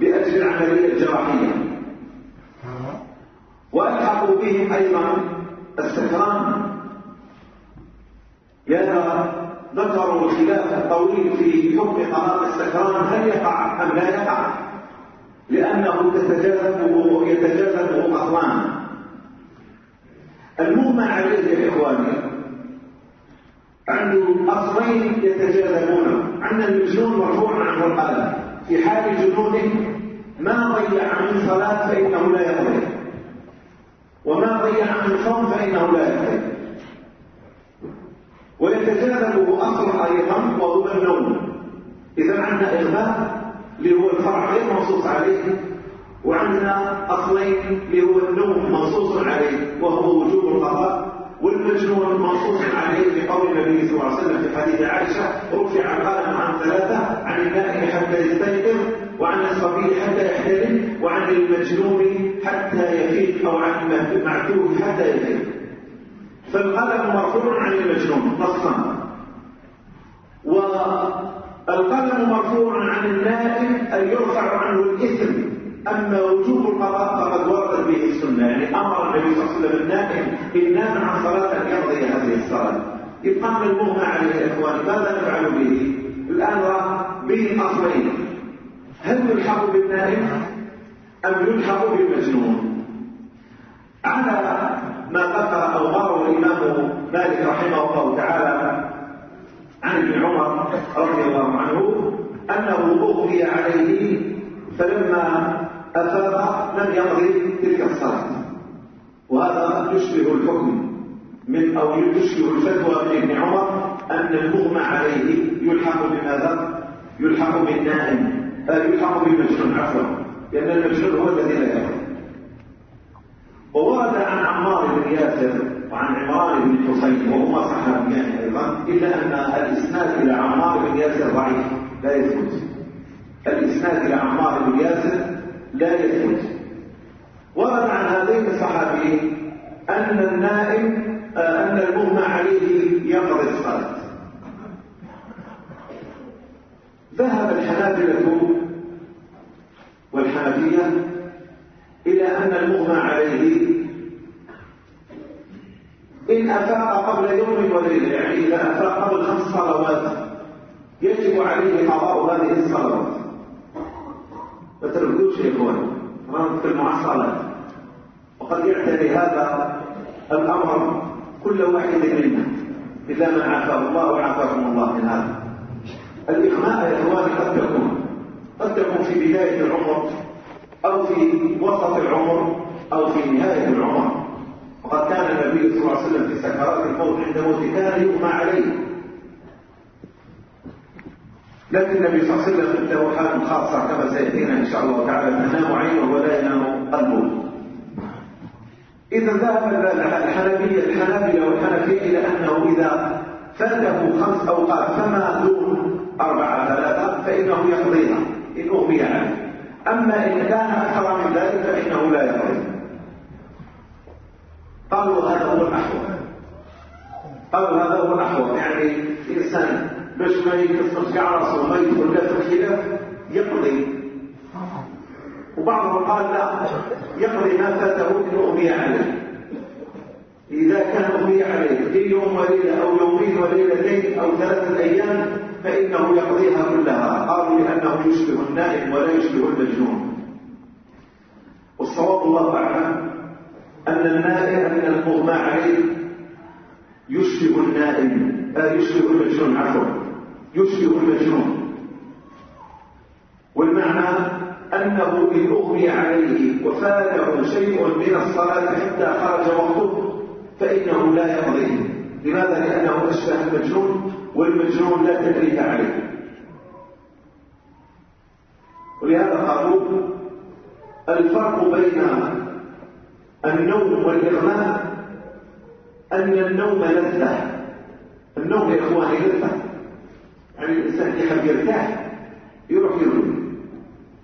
Speaker 1: بأجل العملية الجراحية. وألحقوا بهم أيضا السكران لأن ذكروا الخلاف الطويل في حكم قرار السكران هل يقع أم لا يقع؟ لأنه تتجاذبه يتجاذبه أخوان. المغمى عليه يا إخواني عنده أصلين يتجاذبون عندنا المجنون مرفوع عنه القلم في حال جنونه ما ضيع من صلاة فإنه لا يقضي. وما ضيع من صوم فإنه لا يقضي. ويتجاذبه أصل أيضا وهو النوم. إذا عندنا إغماء اللي هو الفرع غير منصوص عليه وعندنا أصلين اللي هو النوم منصوص عليه وهو وجوب القضاء والمجنون منصوص عليه بقول النبي صلى الله عليه وسلم في حديث عائشة رفع القلم عن ثلاثة عن النائم حتى يستيقظ وعن الصبي حتى يحتلم وعن المجنون حتى يفيق أو عن المعتوه حتى يفيق فالقلم مرفوع عن المجنون نصا. والقلم مرفوع عن النائم أن يرفع عنه الإثم. أما وجوب القضاء فقد وردت به السنة يعني أمر النبي صلى الله عليه وسلم النائم إن عن صلاة أن يقضي هذه الصلاة يبقى من المغنى عليه يا إخواني ماذا نفعل به؟ الآن به أصلين هل يلحق بالنائم أم يلحق بالمجنون؟ على ما ذكر أو روى الإمام مالك رحمه الله تعالى عن ابن عمر رضي الله عنه أنه أغمي عليه فلما أفاق لم يقضي تلك الصلاة. وهذا يشبه الحكم من أو يشبه الفتوى من ابن عمر أن المغمى عليه يلحق بماذا؟ يلحق بالنائم يلحق بالمجنون عفوا لأن المجنون هو الذي لا يقضي. وورد عن عمار بن ياسر وعن عمران بن حسين وهما صحابيان أيضا إلا أن الإسناد إلى عمار بن ياسر ضعيف لا يثبت. الإسناد إلى عمار بن ياسر لا يثبت ورد عن هذين الصحابيين أن النائم أن المغمى عليه يقضي الصلاة. ذهب الحنابلة والحنفيه إلى أن المغمى عليه إن أفاق قبل يوم وليلة يعني إذا أفاق قبل خمس صلوات يجب عليه قضاء هذه الصلوات. ما تردوش يا إخوان في المعصلات وقد يعتري هذا الأمر كل واحد منا إلا من عافاه الله وعافاكم الله من هذا. الإغماء يا إخواني قد تكون قد تكون في بداية العمر أو في وسط العمر أو في نهاية العمر. وقد كان النبي صلى الله عليه وسلم في سكرات الموت عند موته كان يغمى عليه. لكن النبي صلى الله عليه وسلم له حال خاصة كما سيأتينا إن شاء الله تعالى. تنام عينه ولا ينام قلبه إذا ذهب الحنبية الحنابلة والحنفية إلى أنه إذا فاته خمس أوقات فما دون أربعة ثلاثة فإنه يقضيها إن أغمي عليه أما إن كان أكثر من ذلك فإنه لا يقضي. قالوا هذا هو الأحوط. قالوا هذا هو الأحوط يعني يعني إنسان باش ما يكسرش كاع راسه وما يدخل في الخلاف يقضي. وبعضهم قال لا يقضي ما فاته إن أغمي عليه إذا كان أغمي عليه في يوم وليلة أو يومين وليلتين أو ثلاثة أيام فإنه يقضيها كلها. قالوا لأنه يشبه النائم ولا يشبه المجنون. والصواب الله أعلم أن النائم أن المغمى عليه يشبه النائم لا يشبه المجنون عفوا. يشبه المجنون. والمعنى أنه إن أغمي عليه وفاته شيء من الصلاة حتى خرج وقته فإنه لا يقضيه لماذا؟ لأنه أشبه المجنون والمجنون لا تكليف عليه. ولهذا قالوا الفرق بين النوم والإغماء أن النوم لذة. النوم يا إخواني لذة. يعني الإنسان يحب يرتاح يروح يرمي.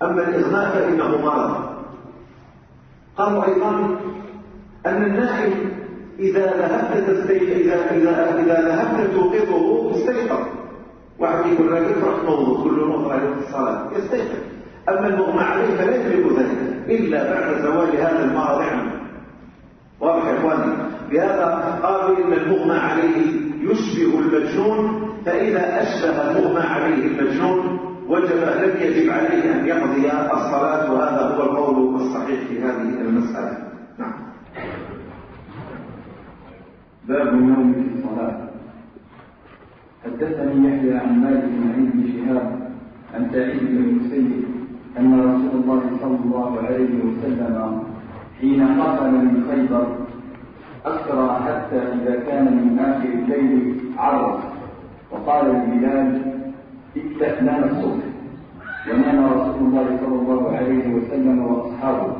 Speaker 1: أما الإغماء فإنه مرض. قالوا أيضا أن النائم إذا ذهبت تستيقظ إذا إذا إذا ذهبت توقظه استيقظ واحد يقول لك افرح نوض كل نوض على الصلاة يستيقظ. أما المغمى عليه فلا يملك ذلك إلا بعد زوال هذا المرض. عنه واضح يا إخواني بهذا قالوا إن المغمى عليه يشبه المجنون فإذا أشبه المغمى عليه المجنون وجب لم يجب عليه أن يقضي الصلاة وهذا هو القول الصحيح في هذه المسألة. نعم.
Speaker 3: باب النوم في الصلاة. حدثني يحيى عن مالك بن عيد بن شهاب عن سعيد بن المسيب أن رسول الله صلى الله عليه وسلم حين قفل من خيبر أسرى حتى إذا كان من آخر الليل عرض وقال لبلال ابدأ الصبح. ونام رسول الله صلى الله عليه وسلم وأصحابه.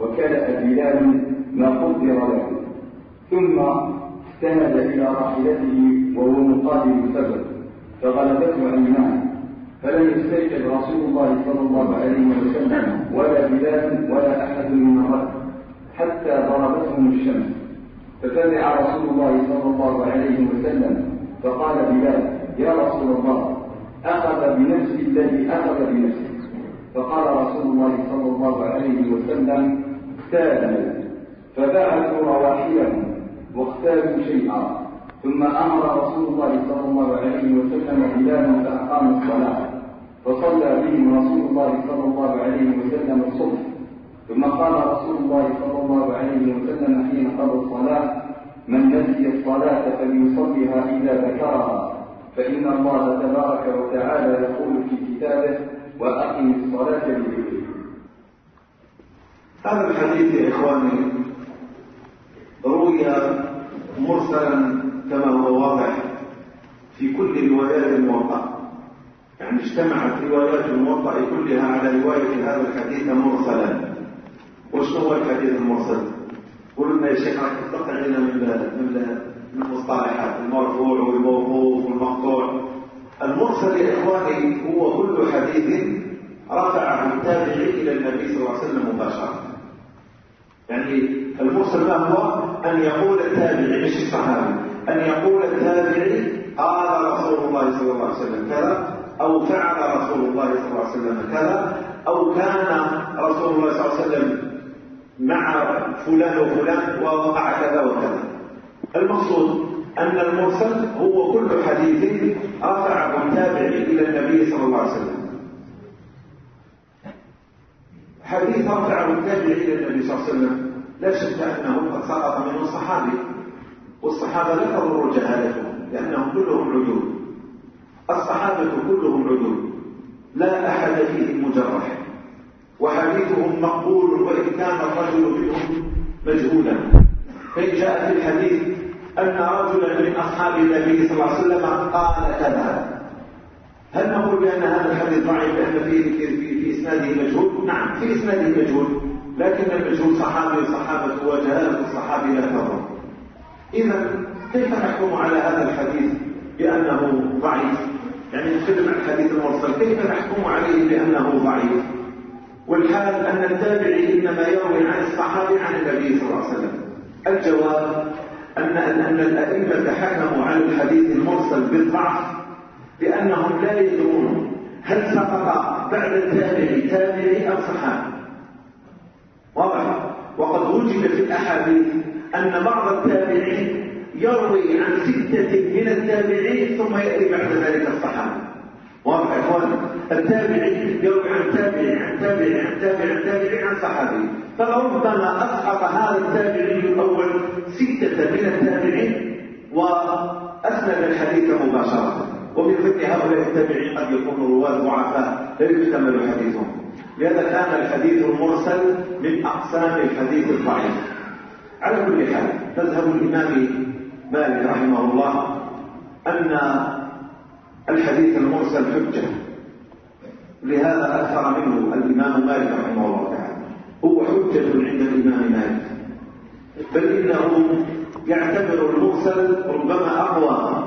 Speaker 3: وكلأ بلال ما قدر له. ثم استند إلى راحلته وهو مقابل السبب فغلبته عيناه فلم يستيقظ رسول الله صلى الله عليه وسلم ولا بلال ولا أحد من الرد حتى ضربتهم الشمس. ففزع رسول الله صلى الله عليه وسلم فقال بلال يا رسول الله أخذ بنفسي الذي أخذ بنفسي. فقال رسول الله صلى الله عليه وسلم اختالوا فبعثوا رواحلهم واختاروا شيئا. ثم أمر رسول الله صلى الله عليه وسلم بلالا فأقام الصلاة. فصلى بهم رسول الله صلى الله عليه وسلم الصبح. ثم قال رسول الله صلى الله عليه وسلم حين قضى الصلاة من نسي الصلاة فليصلها إذا ذكرها فإن الله تبارك وتعالى يقول في كتابه وأقم الصلاة لذكري
Speaker 1: هذا الحديث يا إخواني روي مرسلا كما هو واضح في كل روايات الموطأ. يعني اجتمعت روايات الموطأ كلها على رواية هذا الحديث مرسلا. وشنو هو الحديث المرسل؟ قلنا يا شيخ راح تقطع علينا من من من المصطلحات المرفوع والموقوف والمقطوع. المرسل يا إخواني هو كل حديث رفعه التابعي إلى النبي صلى الله عليه وسلم مباشرة. يعني المرسل ما هو؟ أن يقول التابعي مش الصحابي. أن يقول التابعي قال رسول الله صلى الله عليه وسلم كذا أو فعل رسول الله صلى الله عليه وسلم كذا أو كان رسول الله صلى الله عليه وسلم مع فلان وفلان ووقع كذا وكذا. المقصود أن المرسل هو كل حديث رفعه التابعي إلى النبي صلى الله عليه وسلم. حديث رفعه التابعي إلى النبي صلى الله عليه وسلم لا شك أنه قد سقط منه الصحابي والصحابة لا تضر جهالتهم لأنهم كلهم عدول الصحابة كلهم عدول لا أحد فيهم مجرح. وحديثهم مقبول وإن كان الرجل منهم مجهولا فإن جاء في الحديث أن رجلا من أصحاب النبي صلى الله عليه وسلم قال كذا هل نقول بأن هذا الحديث ضعيف لأن في في إسناده مجهول؟ نعم في إسناده مجهول لكن المجهول صحابي وصحابة وجهالة الصحابي لا تضر إذا كيف نحكم على هذا الحديث بأنه ضعيف؟ يعني نتكلم عن الحديث المرسل كيف نحكم عليه بأنه ضعيف؟ والحال أن التابعي إنما يروي عن الصحابي عن النبي صلى الله عليه وسلم. الجواب أن أن الأئمة حكموا على الحديث المرسل بالضعف بأنهم لا يدرون هل سقط بعد التابعي تابعي أم صحابي. واضح؟ وقد وجد في الأحاديث أن بعض التابعين يروي عن ستة من التابعين ثم يأتي بعد ذلك الصحابة واضح يا اخوان التابعي يروي عن تابعي عن تابعي عن تابعي عن تابعي عن صحابي. فربما أسقط هذا التابعي الأول ستة من التابعين وأسند الحديث مباشرة. ومن ضمن هؤلاء التابعين قد يكونوا رواه ضعفاء لا يحتمل حديثهم. لهذا كان الحديث المرسل من أقسام الحديث الضعيف. على كل حال مذهب الإمام مالك رحمه الله أن الحديث المرسل حجة. لهذا أكثر منه الإمام مالك رحمه الله تعالى. هو حجة عند الإمام مالك. بل إنه يعتبر المرسل ربما أقوى.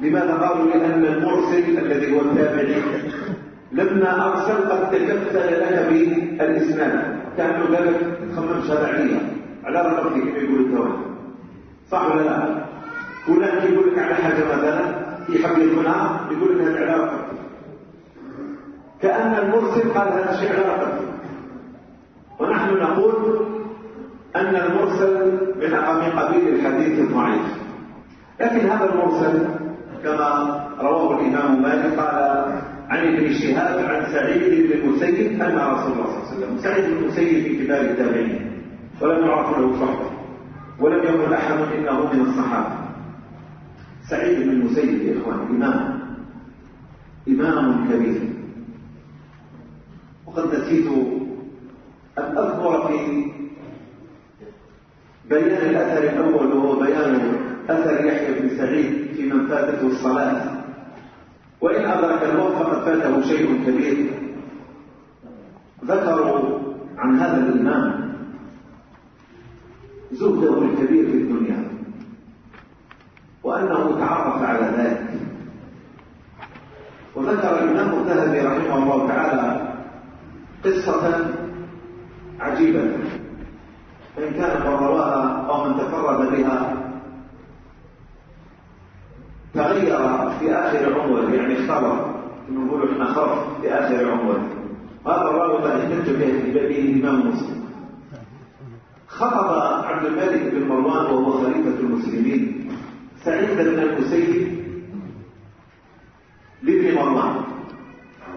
Speaker 1: لماذا؟ قالوا لأن المرسل الذي هو التابعي. لما أرسل قد تكفل لك بالإسناد. كأنه قال لك تخمم شرعية. على رقبتك كما يقول التوالي صح ولا لا؟ فلان يقول لك على حاجة مثلا في حبل المنام يقول لك هذا على كأن المرسل قال هذا شيء على ونحن نقول أن المرسل من قبيل الحديث الضعيف لكن هذا المرسل كما رواه الإمام مالك قال عن ابن شهاب عن سعيد بن المسيب أن رسول الله صلى الله عليه وسلم سعيد بن المسيب في كبار التابعين ولم يعرف له صحبة ولم يقل أحد إنه من الصحابة. سعيد بن المسيب يا إخوان إمام إمام كبير. وقد نسيت أن أذكر في بيان الأثر الأول وهو بيان أثر يحيى بن سعيد في من فاتته الصلاة. وإن أدرك الموت فقد فاته شيء كبير. ذكروا عن هذا الإمام زهده الكبير في الدنيا وأنه تعرف على ذلك. وذكر الإمام الذهبي رحمه الله تعالى قصة عجيبة. فإن كان من رواها أو من تفرد بها تغير في آخر عمره يعني اختبر. نقول إحنا خرف في آخر عمره. هذا الراوي قد احتج به الإمام مسلم. خطب عبد الملك بن مروان وهو خليفة المسلمين سعيد بن المسيب لابن مروان.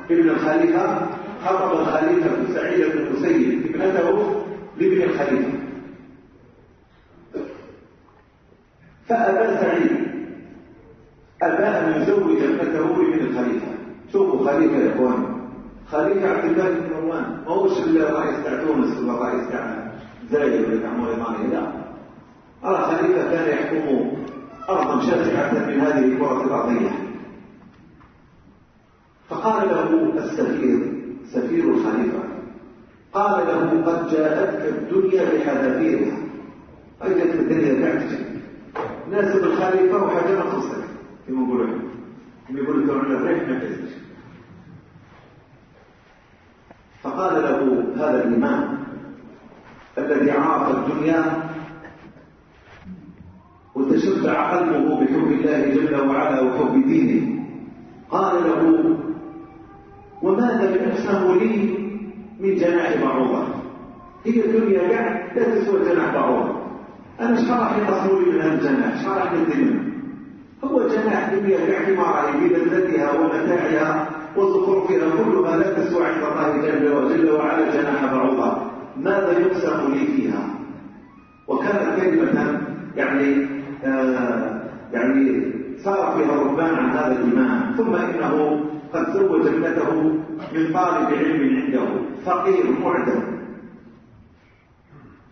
Speaker 1: ابن الخليفة خطب الخليفة سعيد بن المسيب ابنته لابن الخليفة. فأبى سعيد أبى أن يزوج ابنته لابن الخليفة. شوفوا خليفة يا إخوان. خليفة عبد الله بن مروان. ما هوش الرئيس تاع تونس ولا الرئيس تاع زايد ولا تاع موريتانيا لا. أرى خليفة كان يحكم أرضا شاسعة من هذه الكرة الأرضية. فقال له السفير سفير الخليفة. قال له قد جاءتك الدنيا بحذافيرها. أجلت الدنيا بعتك ناسب الخليفة وحاجة خصك كما يقولوا؟ كما يقولوا تقولون الريح ما فقال له هذا الإمام الذي عاف الدنيا وتشبع قلبه بحب الله جل وعلا وحب دينه. قال له وماذا يقسم لي من جناح بعوضة. هي الدنيا قاعد لا تسوى جناح بعوضة. أنا شرح يقسم لي من الجناح شرح من هو جناح دنيا قاعد ما رأي بلذتها ومتاعها وزخرفها كلها لا تسوى عند الله جل وعلا جناح بعوضة. ماذا يقسم لي فيها؟ وكانت كلمة يعني آه، يعني صار فيها الرهبان عن هذا الإمام ثم إنه قد زوج ابنته من طالب علم عنده فقير معدم.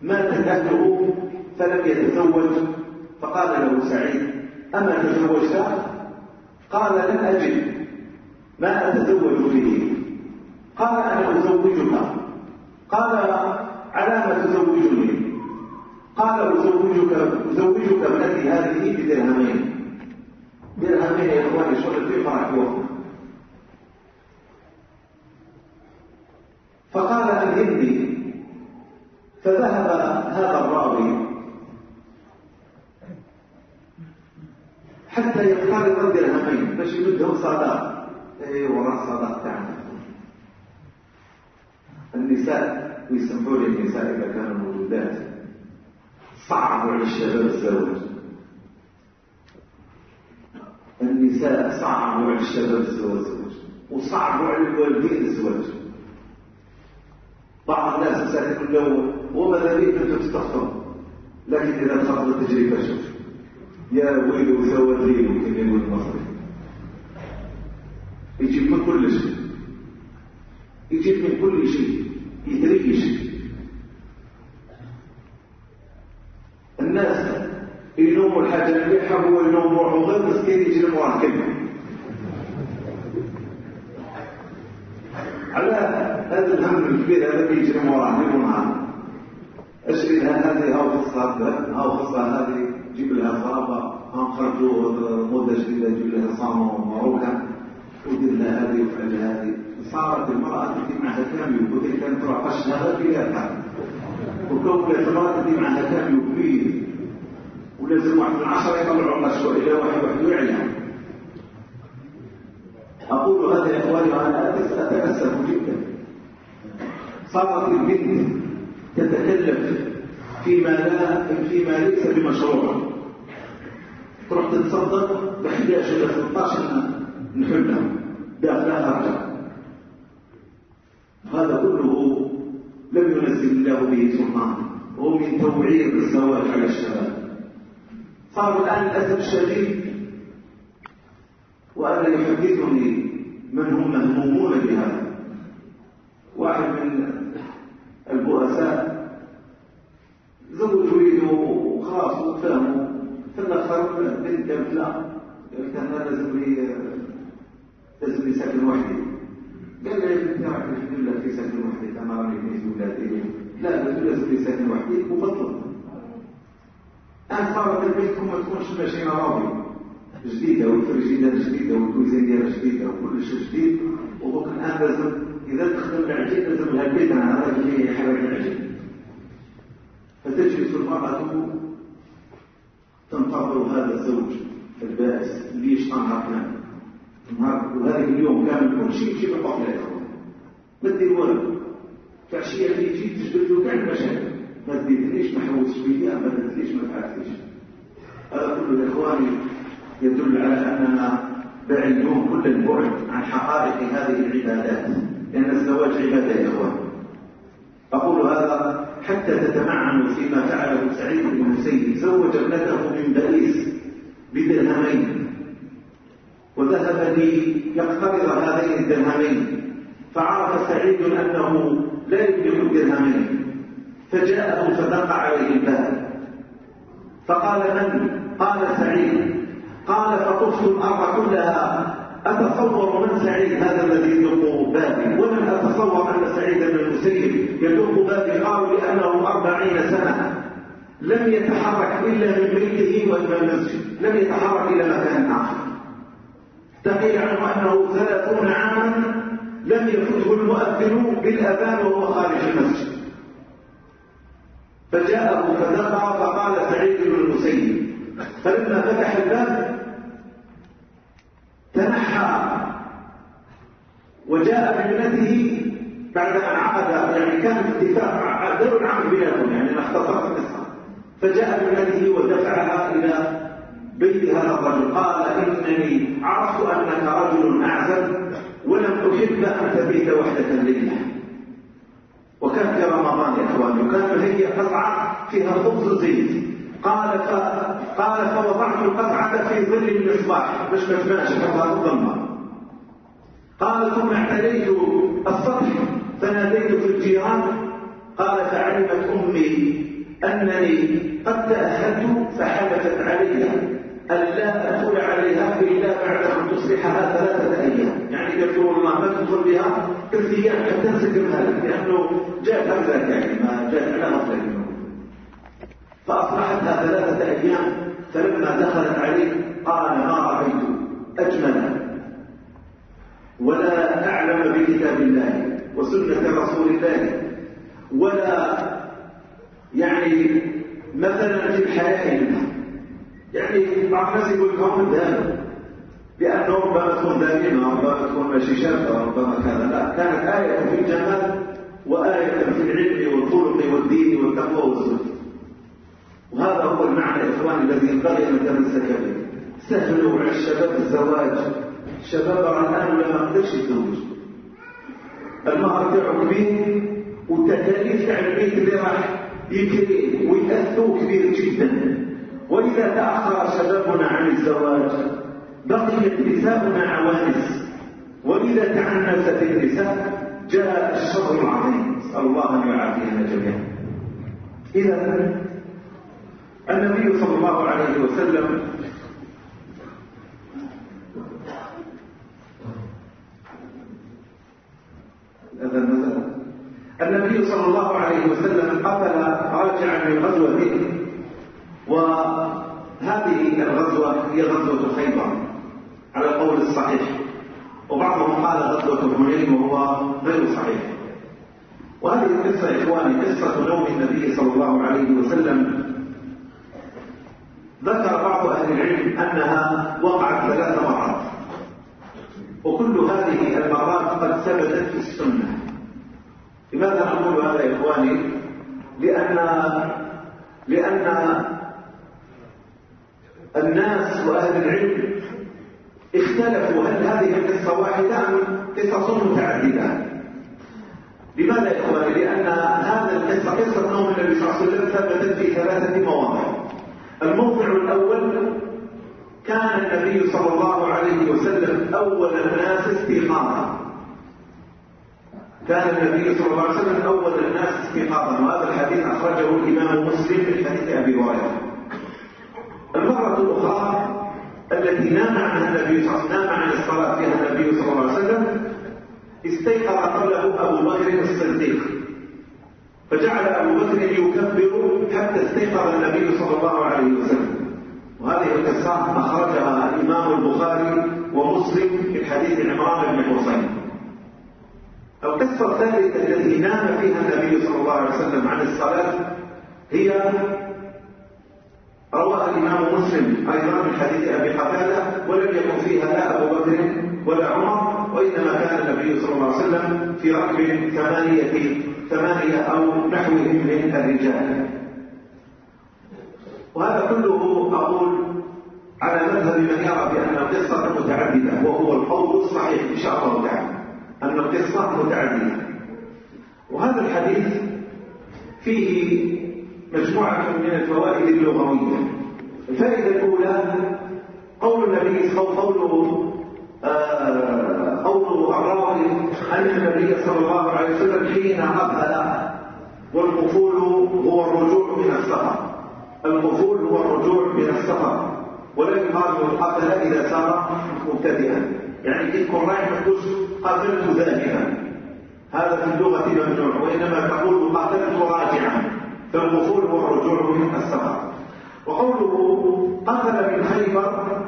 Speaker 1: مات أهله فلم يتزوج؟ فقال له سعيد أما تزوجت؟ قال لن أجد. ما أتزوج فيه قال أنا أزوجك. قال على ما تزوجني؟ قال أزوجك أزوجك ابنتي هذه بدرهمين. درهمين يا إخواني شغل في فرح وقت. فقال ألهمني فذهب هذا الراوي حتى يقترض الدرهمين باش يمدهم صداق. اي ورا الصداق تاعنا النساء ويسمحوا لي النساء إذا كانوا موجودات صعبوا على الشباب الزواج النساء صعبوا على الشباب الزواج وصعبوا على الوالدين الزواج بعض الناس مساكن له وماذا بك أنتم تستغفروا لكن إذا دخلت التجربة شوف. يا ويل وسوى الليل يقول المصري. يجيب من كل شيء. يجيب من كل شيء. يدريش الناس يلوموا الحاجة المليحه هو يلوموا غير مسكين يجي وراه كلمه على هذا الهم الكبير هذا بيجري وراه ليل ونهار أشري لها هذه هاو خصها هاو خصها هذه جيب لها صرابه نخرجوا موده جديده نجيب لها صامون مروكه ودير لها هذه وفعل هذه. صارت المرأة تدي معها كامل وكل كانت تروح قشها في يدها وكون المراه تدي معها كامل كبير ولازم واحد من عشرة يطلعوا شوي إلى واحد واحد يعلم. أقول هذا يا إخواني وأنا أتأسف جدا صارت البنت تتكلم فيما لا فيما ليس بمشروع. تروح تتصدق ب 11 ولا 13 نحلها داخلها خرجها هذا كله لم ينزل الله به سلطان وهو من توعير الزواج على الشباب. صار الآن للأسف الشديد. وأنا يحدثني من هم مهمومون بهذا. واحد من البؤساء زوج يريد وخلاص وتفاهموا. فالاخر بنت قالت لا قالت أنا لازم لي لازم لي سكن وحدي. قال لي يا بنتي الحمد لله في سكن وحدي. أنا راني بنيت ولادي. لا لازم لي سكن وحدي وبطل. الان صارت البيت ما تكونش ماشيين راضي. جديدة والفريجيدات جديدة والكوزينيير جديدة وكل شيء جديد. ودوك الان لازم إذا تخدم العجين لازم لها راجل اللي يحرق العجين فتجلس المرأة تنتظر هذا الزوج البائس اللي يشطنها كان وهذه اليوم كان كل شيء يجي بالطفل يا اخوان ما تدير والو كعشية اللي تجي تجبد له كاع المشاكل ما تديرليش ما حوس شوية ما تديرليش ما تعرفيش هذا كله يا إخواني يدل على أننا بعيدون كل البعد عن حقائق هذه العبادات. لأن الزواج عبادة يا إخوان. أقول هذا حتى تتمعن فيما فعله سعيد بن المسيب زوج ابنته من بئيس بدرهمين. وذهب ليقترض هذين الدرهمين. فعرف سعيد أنه لا يملك الدرهمين. فجاءه فدق عليه الباب. فقال من؟ قال سعيد. قال فطفت الأرض كلها. أتصور من سعيد هذا الذي يدق بابي؟ ولم أتصور أن سعيد بن المسيب يدق بابي قالوا لأنه أربعين سنة. لم يتحرك إلا من بيته وإلى المسجد. لم يتحرك إلى مكان آخر. تقيل عنه أنه ثلاثون عاما لم يفته المؤذن بالأذان وهو خارج المسجد. فجاءه فدقى فقال سعيد بن المسيب. فلما فتح الباب تنحى وجاء بابنته بعد أن عقد يعني كان اتفاق دار العقد بينهم يعني اختصرت القصة. فجاء بابنته ودفعها إلى بيت هذا الرجل. قال إنني عرفت أنك رجل أعزب ولم أحب أن تبيت وحدة لله. وكان في رمضان يا إخواني وكان هي قطعة فيها خبز زيت. قال ف... قال فوضعت القطعة في ظل المصباح مش مجمعش كما الظلمة قال ثم اعتليت السطح فناديت في الجيران. قال فعلمت أمي أنني قد تأهلت فحلفت علي. ألا أدخل عليها إلا بعد أن تصلحها ثلاثة أيام. يعني قلت والله ما تدخل بها ثلاث أيام حتى نسكن هذا لأنه جاء غفلة يعني ما جاء على غفلة فأصبحتها ثلاثة أيام فلما دخلت عليه قال ما رأيت؟ أجمل. ولا أعلم بكتاب الله وسنة رسول الله. ولا يعني مثلا في الحياة يعني بعض الناس يقول كون دائم لأنه ربما تكون دائمة ربما تكون ماشي شابة ربما كذا. لا كانت آية في الجمال وآية في العلم والخلق والدين والتقوى والزهد وهذا هو المعنى إخواني الذي ينبغي أن نتمسك به سهلوا على الشباب الزواج. الشباب الآن ما قدرش يتزوج. المهر تاعو كبير والتكاليف تاع البيت اللي راح يكري ويأثوا كبير جدا. وإذا تأخر شبابنا عن الزواج بقيت نساؤنا عوانس. وإذا تعنست النساء جاء الشر العظيم. نسأل الله أن يعافينا جميعا. إذا النبي صلى الله عليه وسلم النبي صلى الله عليه وسلم قتل راجعا من غزوته وهذه الغزوة هي غزوة خيبر على القول الصحيح. وبعضهم قال غزوة حنين وهو غير صحيح. وهذه القصة إخواني قصة نوم النبي صلى الله عليه وسلم ذكر بعض أهل العلم أنها وقعت ثلاث مرات. وكل هذه المرات قد ثبتت في السنة. لماذا نقول هذا يا إخواني؟ لأن لأن الناس وأهل العلم اختلفوا هل هذه القصة واحدة أم قصص متعددة. لماذا يا إخواني؟ لأن هذا القصة قصة نوم النبي صلى الله عليه وسلم ثبتت في ثلاثة مواضع. الموضع الأول كان النبي صلى الله عليه وسلم أول الناس استيقاظا كان النبي صلى الله عليه وسلم أول الناس استيقاظا وهذا الحديث أخرجه الإمام مسلم في حديث أبي هريرة. المرة الأخرى التي نام عنها النبي صلى الله عليه وسلم نام عن الصلاة فيها النبي صلى الله عليه وسلم استيقظ قبله أبو بكر الصديق. فجعل أبو بكر يكبر حتى استيقظ النبي صلى الله عليه وسلم. وهذه القصة أخرجها الإمام البخاري ومسلم في حديث عمران بن حسين. القصة الثالثة التي نام فيها النبي صلى الله عليه وسلم عن الصلاة هي رواها الإمام مسلم أيضا من حديث أبي قتادة ولم يكن فيها لا أبو بكر ولا عمر وإنما كان النبي صلى الله عليه وسلم في ركب ثمانية ثمانية أو نحوهم من الرجال. وهذا كله أقول على مذهب من يرى بأن القصة متعددة وهو القول الصحيح إن شاء الله تعالى أن القصة متعددة. وهذا الحديث فيه مجموعة من الفوائد اللغوية. الفائدة الأولى قول النبي قوله آه قوله الراوي أن النبي صلى الله عليه وسلم حين قتل والقفول هو الرجوع من السفر. القفول هو الرجوع من السفر. ولا يقال القتل إذا صار مبتدئا. يعني تكون رايح تقول قتلت ذاهبا هذا في اللغة ممنوع وإنما تقول قتلت راجعا. فالوصول هو الرجوع من السفر. وقوله قتل من خيبر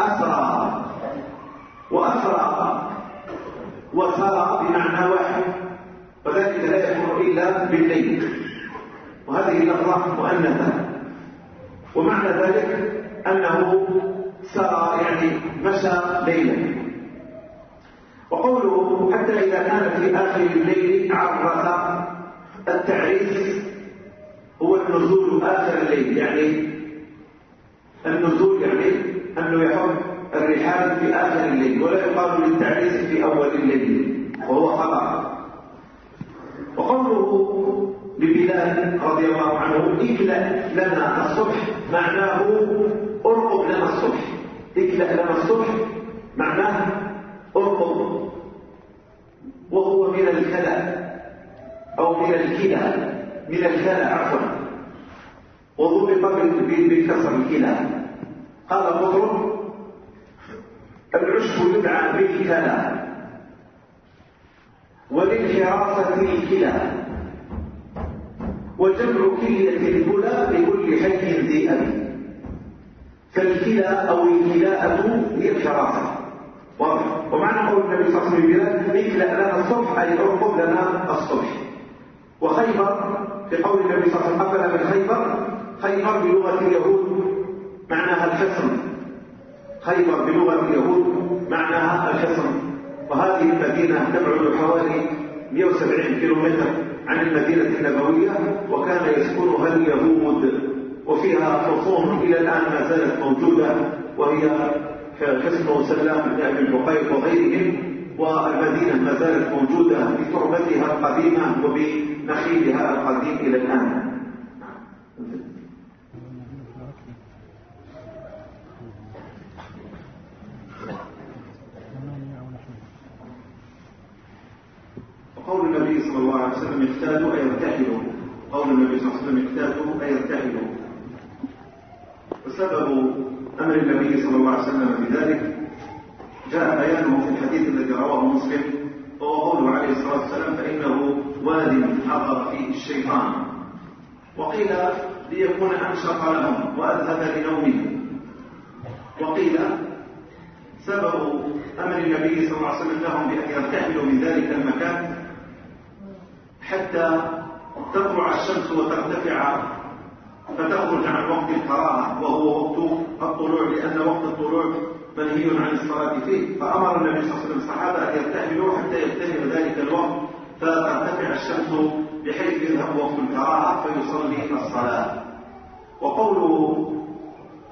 Speaker 1: أسرى. وأسرى وسرى بمعنى واحد وذلك لا يكون إلا بالليل. وهذه اللفظة مؤنثة. ومعنى ذلك أنه سرى يعني مشى ليلا. وقوله حتى إذا كان في آخر الليل عرف التعريف هو النزول آخر الليل يعني النزول يعني أنه يحب الرحال في آخر الليل ولا يقال للتعريس في أول الليل وهو خطأ وقوله لبلال رضي الله عنه اكلأ لنا الصبح معناه ارقب لنا الصبح. اكلأ لنا الصبح معناه ارقب. وهو من الكلى أو من الكلى من الكلى عفوا. وضرب بالكسر الكلى. قال قطر العشب يدعى بالكلى وللحراسة الكلى وجمع كلية الكلى لكل حي ذي أبي. فالكلى أو الكلاءة هي الحراسة واضح. ومعنى قول النبي صلى الله عليه وسلم اكلأ لنا الصبح أي ارقب لنا الصبح. وخيبر في قول النبي صلى الله عليه وسلم قبل من خيبر خيبر بلغة اليهود معناها الحصن. خيبر بلغة اليهود معناها الحصن. وهذه المدينة تبعد حوالي 170 كيلومتر عن المدينة النبوية وكان يسكنها اليهود. وفيها حصون إلى الآن ما زالت موجودة وهي حصن سلام بن أبي البقيق وغيرهم. والمدينة ما زالت موجودة بتربتها القديمة وبنخيلها القديم إلى الآن. النبي صلى الله عليه وسلم اجتهدوا أي ارتحلوا قول النبي صلى الله عليه وسلم اجتهدوا أي ارتحلوا وسبب أمر النبي صلى الله عليه وسلم بذلك جاء بيانه في الحديث الذي رواه مسلم وهو قوله عليه الصلاة والسلام فإنه واد حضر فيه الشيطان. وقيل ليكون أنشط لهم وأذهب لنومهم. وقيل سبب أمر النبي صلى الله عليه وسلم لهم بأن يرتحلوا من ذلك المكان حتى تطلع الشمس وترتفع فتخرج عن وقت الكراهة وهو وقت الطلوع لأن وقت الطلوع منهي عن الصلاة فيه. فأمر النبي صلى الله عليه وسلم الصحابة أن يرتحلوا حتى يغتنم ذلك الوقت فترتفع الشمس بحيث يذهب وقت الكراهة فيصلي الصلاة. وقوله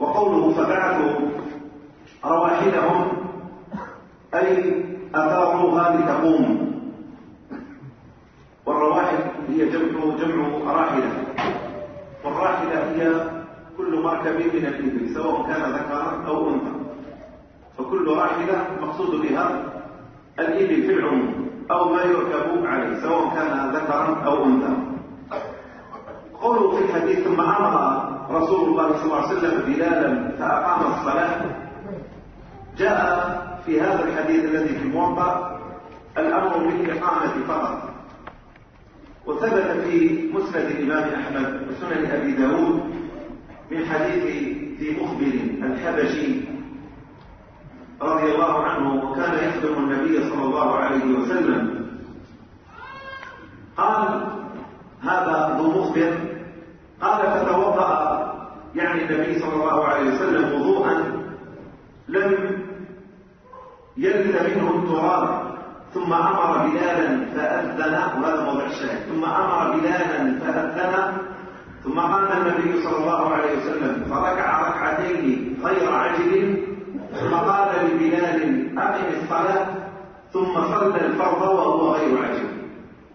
Speaker 1: وقوله فبعثوا رواحلهم أي أثاروها لتقوم هي جمع جمع راحلة. والراحلة هي كل مركب من الإبل سواء كان ذكرا أو أنثى. فكل راحلة مقصود بها الإبل في العموم أو ما يركب عليه سواء كان ذكرا أو أنثى. قوله في الحديث ثم أمر رسول الله صلى الله عليه وسلم بلالا فأقام الصلاة. جاء في هذا الحديث الذي في الموضع الأمر بالإقامة فقط. وثبت في مسند الإمام أحمد وسنن أبي داود من حديث ذي مخبر الحبشي رضي الله عنه وكان يخدم النبي صلى الله عليه وسلم. قال هذا ذو مخبر. قال فتوضأ يعني النبي صلى الله عليه وسلم وضوءا لم يلد منه التراب. ثم أمر بلالا فأذن وهذا موضع الشاهد. ثم أمر بلالا فأذن ثم قام النبي صلى الله عليه وسلم فركع ركعتين غير عجل ثم قال لبلال أقم الصلاة. ثم صلى الفرض وهو غير عجل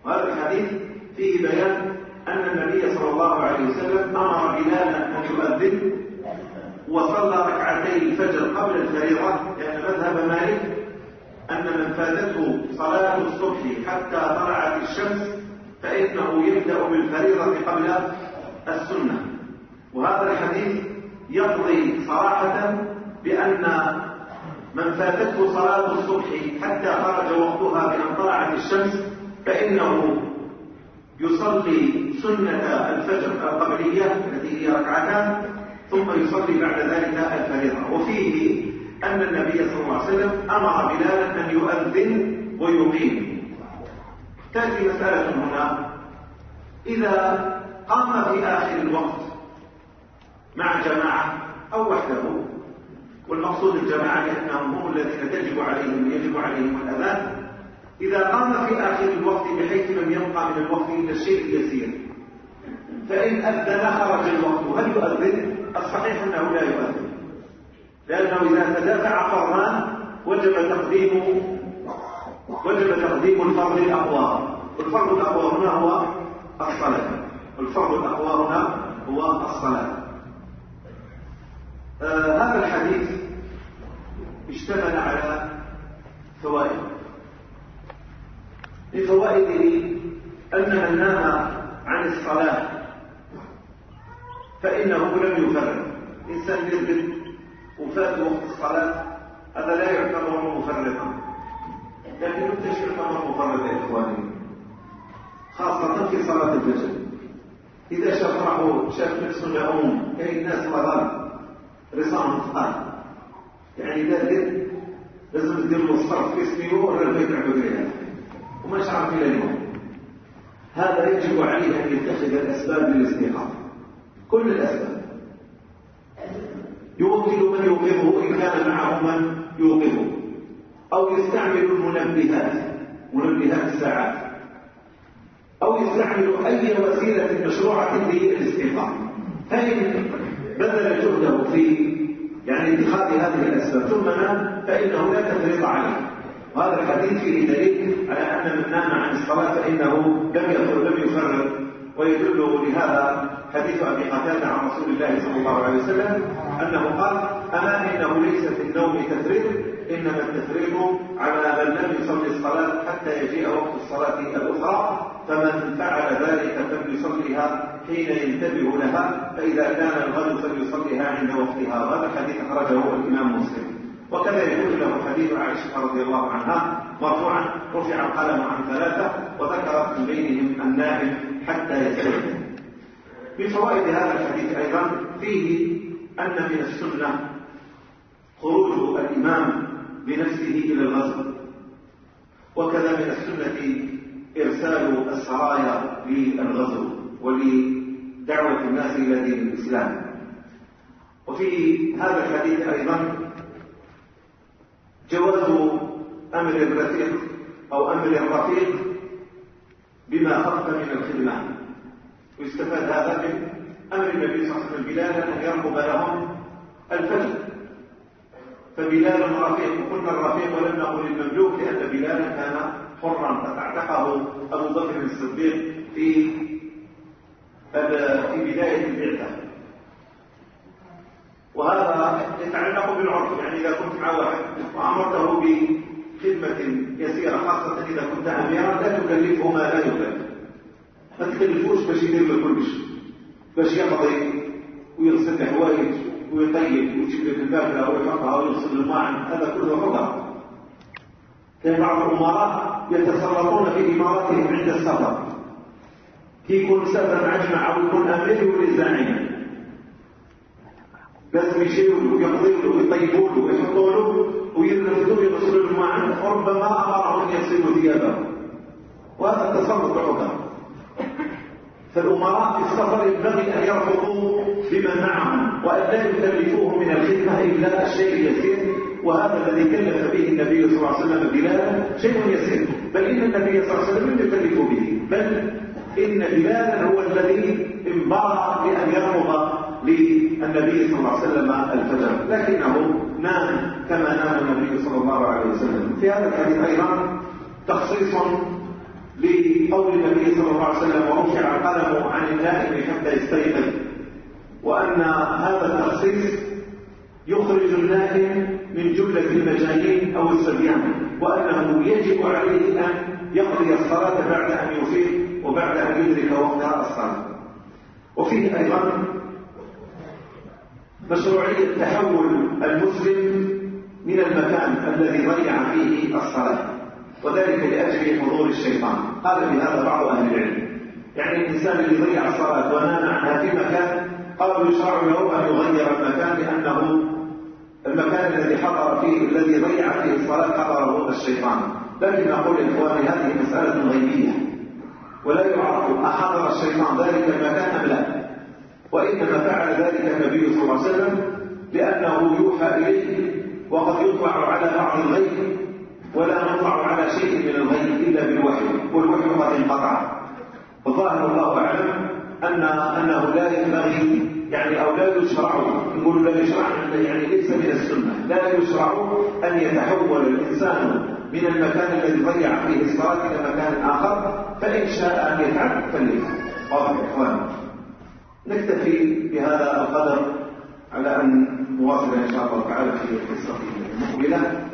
Speaker 1: وهذا الحديث فيه بيان أن النبي صلى الله عليه وسلم أمر بلالا أن يؤذن وصلى ركعتي الفجر قبل الفريضة لأن مذهب مالك أن من فاتته صلاة الصبح حتى طلعت الشمس فإنه يبدأ بالفريضة قبل السنة. وهذا الحديث يقضي صراحة بأن من فاتته صلاة الصبح حتى خرج وقتها بأن طلعت الشمس فإنه يصلي سنة الفجر القبلية التي هي ركعتان ثم يصلي بعد ذلك الفريضة. وفيه أن النبي صلى الله عليه وسلم أمر بلالا أن يؤذن ويقيم. تأتي مسألة هنا. إذا قام في آخر الوقت مع جماعة أو وحده والمقصود الجماعة لأنهم هم الذين تجب عليهم يجب عليهم الأذان. إذا قام في آخر الوقت بحيث لم يبقى من الوقت إلا الشيء اليسير. فإن أذن خرج الوقت هل يؤذن؟ الصحيح أنه لا يؤذن. لأنه إذا تدافع فرمان وجب تقديم وجب تقديم الفرض الأقوى. والفرض الأقوى هنا هو الصلاة. الفرض الأقوى هنا هو الصلاة. آه هذا الحديث اشتمل على فوائد. لفوائده أن من نام عن الصلاة. فإنه لم يفرق. إنسان يثبت وفات وقت الصلاة. هذا لا يعتبر مفرطا. لكن يكتشف يعتبر مفرطا يا إخواني؟ خاصة في صلاة الفجر. إذا شاف راحوا شاف نفسه لأمم كاين الناس مضان. رسام ثقال يعني إذا لازم تدير له الصرف في سنينه ولا البيت عبد وما شعر إلى اليوم هذا يجب عليه أن يتخذ الأسباب للاستيقاظ. كل الأسباب. حال معه من يوقفه أو يستعمل المنبهات منبهات الساعات. أو يستعمل أي وسيلة مشروعة للاستيقاظ. فإن بذل جهده في يعني اتخاذ هذه الأسباب ثم نام فإنه لا تفريط عليه. وهذا الحديث فيه دليل على أن من نام عن الصلاة فإنه لم يخرج لم يفرط ويدل لهذا حديث أبي قتادة عن رسول الله صلى الله عليه وسلم أنه قال أما إنه ليس في النوم تفريط إنما التفريط على من لم يصلي الصلاة حتى يجيء وقت الصلاة الأخرى فمن فعل ذلك فليصليها حين ينتبه لها فإذا كان الغد فليصليها عند وقتها. وهذا الحديث أخرجه الإمام مسلم. وكذا يقول له حديث عائشة رضي الله عنها مرفوعا رفع القلم عن ثلاثة وذكرت من بينهم النائم حتى يستيقظ من فوائد هذا الحديث أيضا فيه أن من السنة خروج الإمام بنفسه إلى الغزو. وكذا من السنة إرسال السرايا للغزو ولدعوة الناس إلى دين الإسلام. وفي هذا الحديث أيضا جواز أمر الرفيق أو أمر الرفيق بما خف من الخدمة. ويستفاد هذا من أمر النبي صلى الله عليه وسلم. بلالا أن يرقب لهم الفجر. فبلال رفيق وقلنا الرفيق ولم نقل المملوك لأن بلالا كان حرا. فأعتقه أبو بكر الصديق في في بداية البعثة. وهذا يتعلق بالعرف. يعني إذا كنت مع واحد وأمرته بخدمة يسيرة خاصة إذا كنت أميرا لا تكلفه ما لا يكلف ما تكلفوش باش يدير له كلش باش يقضي ويغسل الحوايج ويطيب ويجيب لك الباكله ويحطها ويغسل الماء هذا كله رضا. كان بعض الأمراء يتسلطون في امارتهم عند السفر. كي يكون سافر مع جماعة ويكون أمير يولي زعيم بس يشيلوا له ويقضوا له ويطيبوا له ويحطوا له ويرفدوا ربما امرهم أن يغسلوا ثيابه وهذا التسلط عقاب فالأمراء في السفر ينبغي أن يرفضوا بمن معهم وأن لا يكلفوهم من الخدمة إلا الشيء اليسير. وهذا الذي كلف به النبي صلى الله عليه وسلم بلالا شيء يسير. بل إن النبي صلى الله عليه وسلم لم يكلف به. بل إن بلالا هو الذي انبرع بأن يرفض للنبي صلى الله عليه وسلم الفجر. لكنه نام كما نام النبي صلى الله عليه وسلم. في هذا الحديث أيضا تخصيص لقول النبي صلى الله عليه وسلم ورفع القلم عن النائم حتى يستيقظ وأن هذا التخصيص يخرج النائم من جملة المجانين أو الصبيان وأنه يجب عليه أن يقضي الصلاة بعد أن يفيق وبعد أن يدرك وقت الصلاة. وفيه أيضا مشروعية تحول المسلم من المكان الذي ضيع فيه الصلاة وذلك لأجل حضور الشيطان. قال بهذا بعض أهل العلم. يعني الإنسان اللي ضيع الصلاة ونام عنها في مكان قالوا يشرع له أن يغير المكان لأنه المكان الذي حضر فيه الذي ضيع فيه الصلاة حضره الشيطان. لكن نقول إخواني هذه مسألة غيبية ولا يعرف أحضر الشيطان ذلك المكان أم لا. وإنما فعل ذلك النبي صلى الله عليه وسلم لأنه يوحى إليه وقد يطلع على بعض الغيب ولا نطلع على شيء من الغيب إلا بالوحي والوحي قد انقطع. وظاهر الله أعلم أن أنه لا ينبغي يعني أو لا يشرع نقول لا يشرع يعني ليس من السنة لا يشرع أن يتحول الإنسان من المكان الذي ضيع فيه الصلاة إلى مكان آخر فإن شاء أن يفعل فليفعل واضح يا إخوان؟ نكتفي بهذا القدر على أن نواصل إن شاء الله تعالى في القصة المقبلة.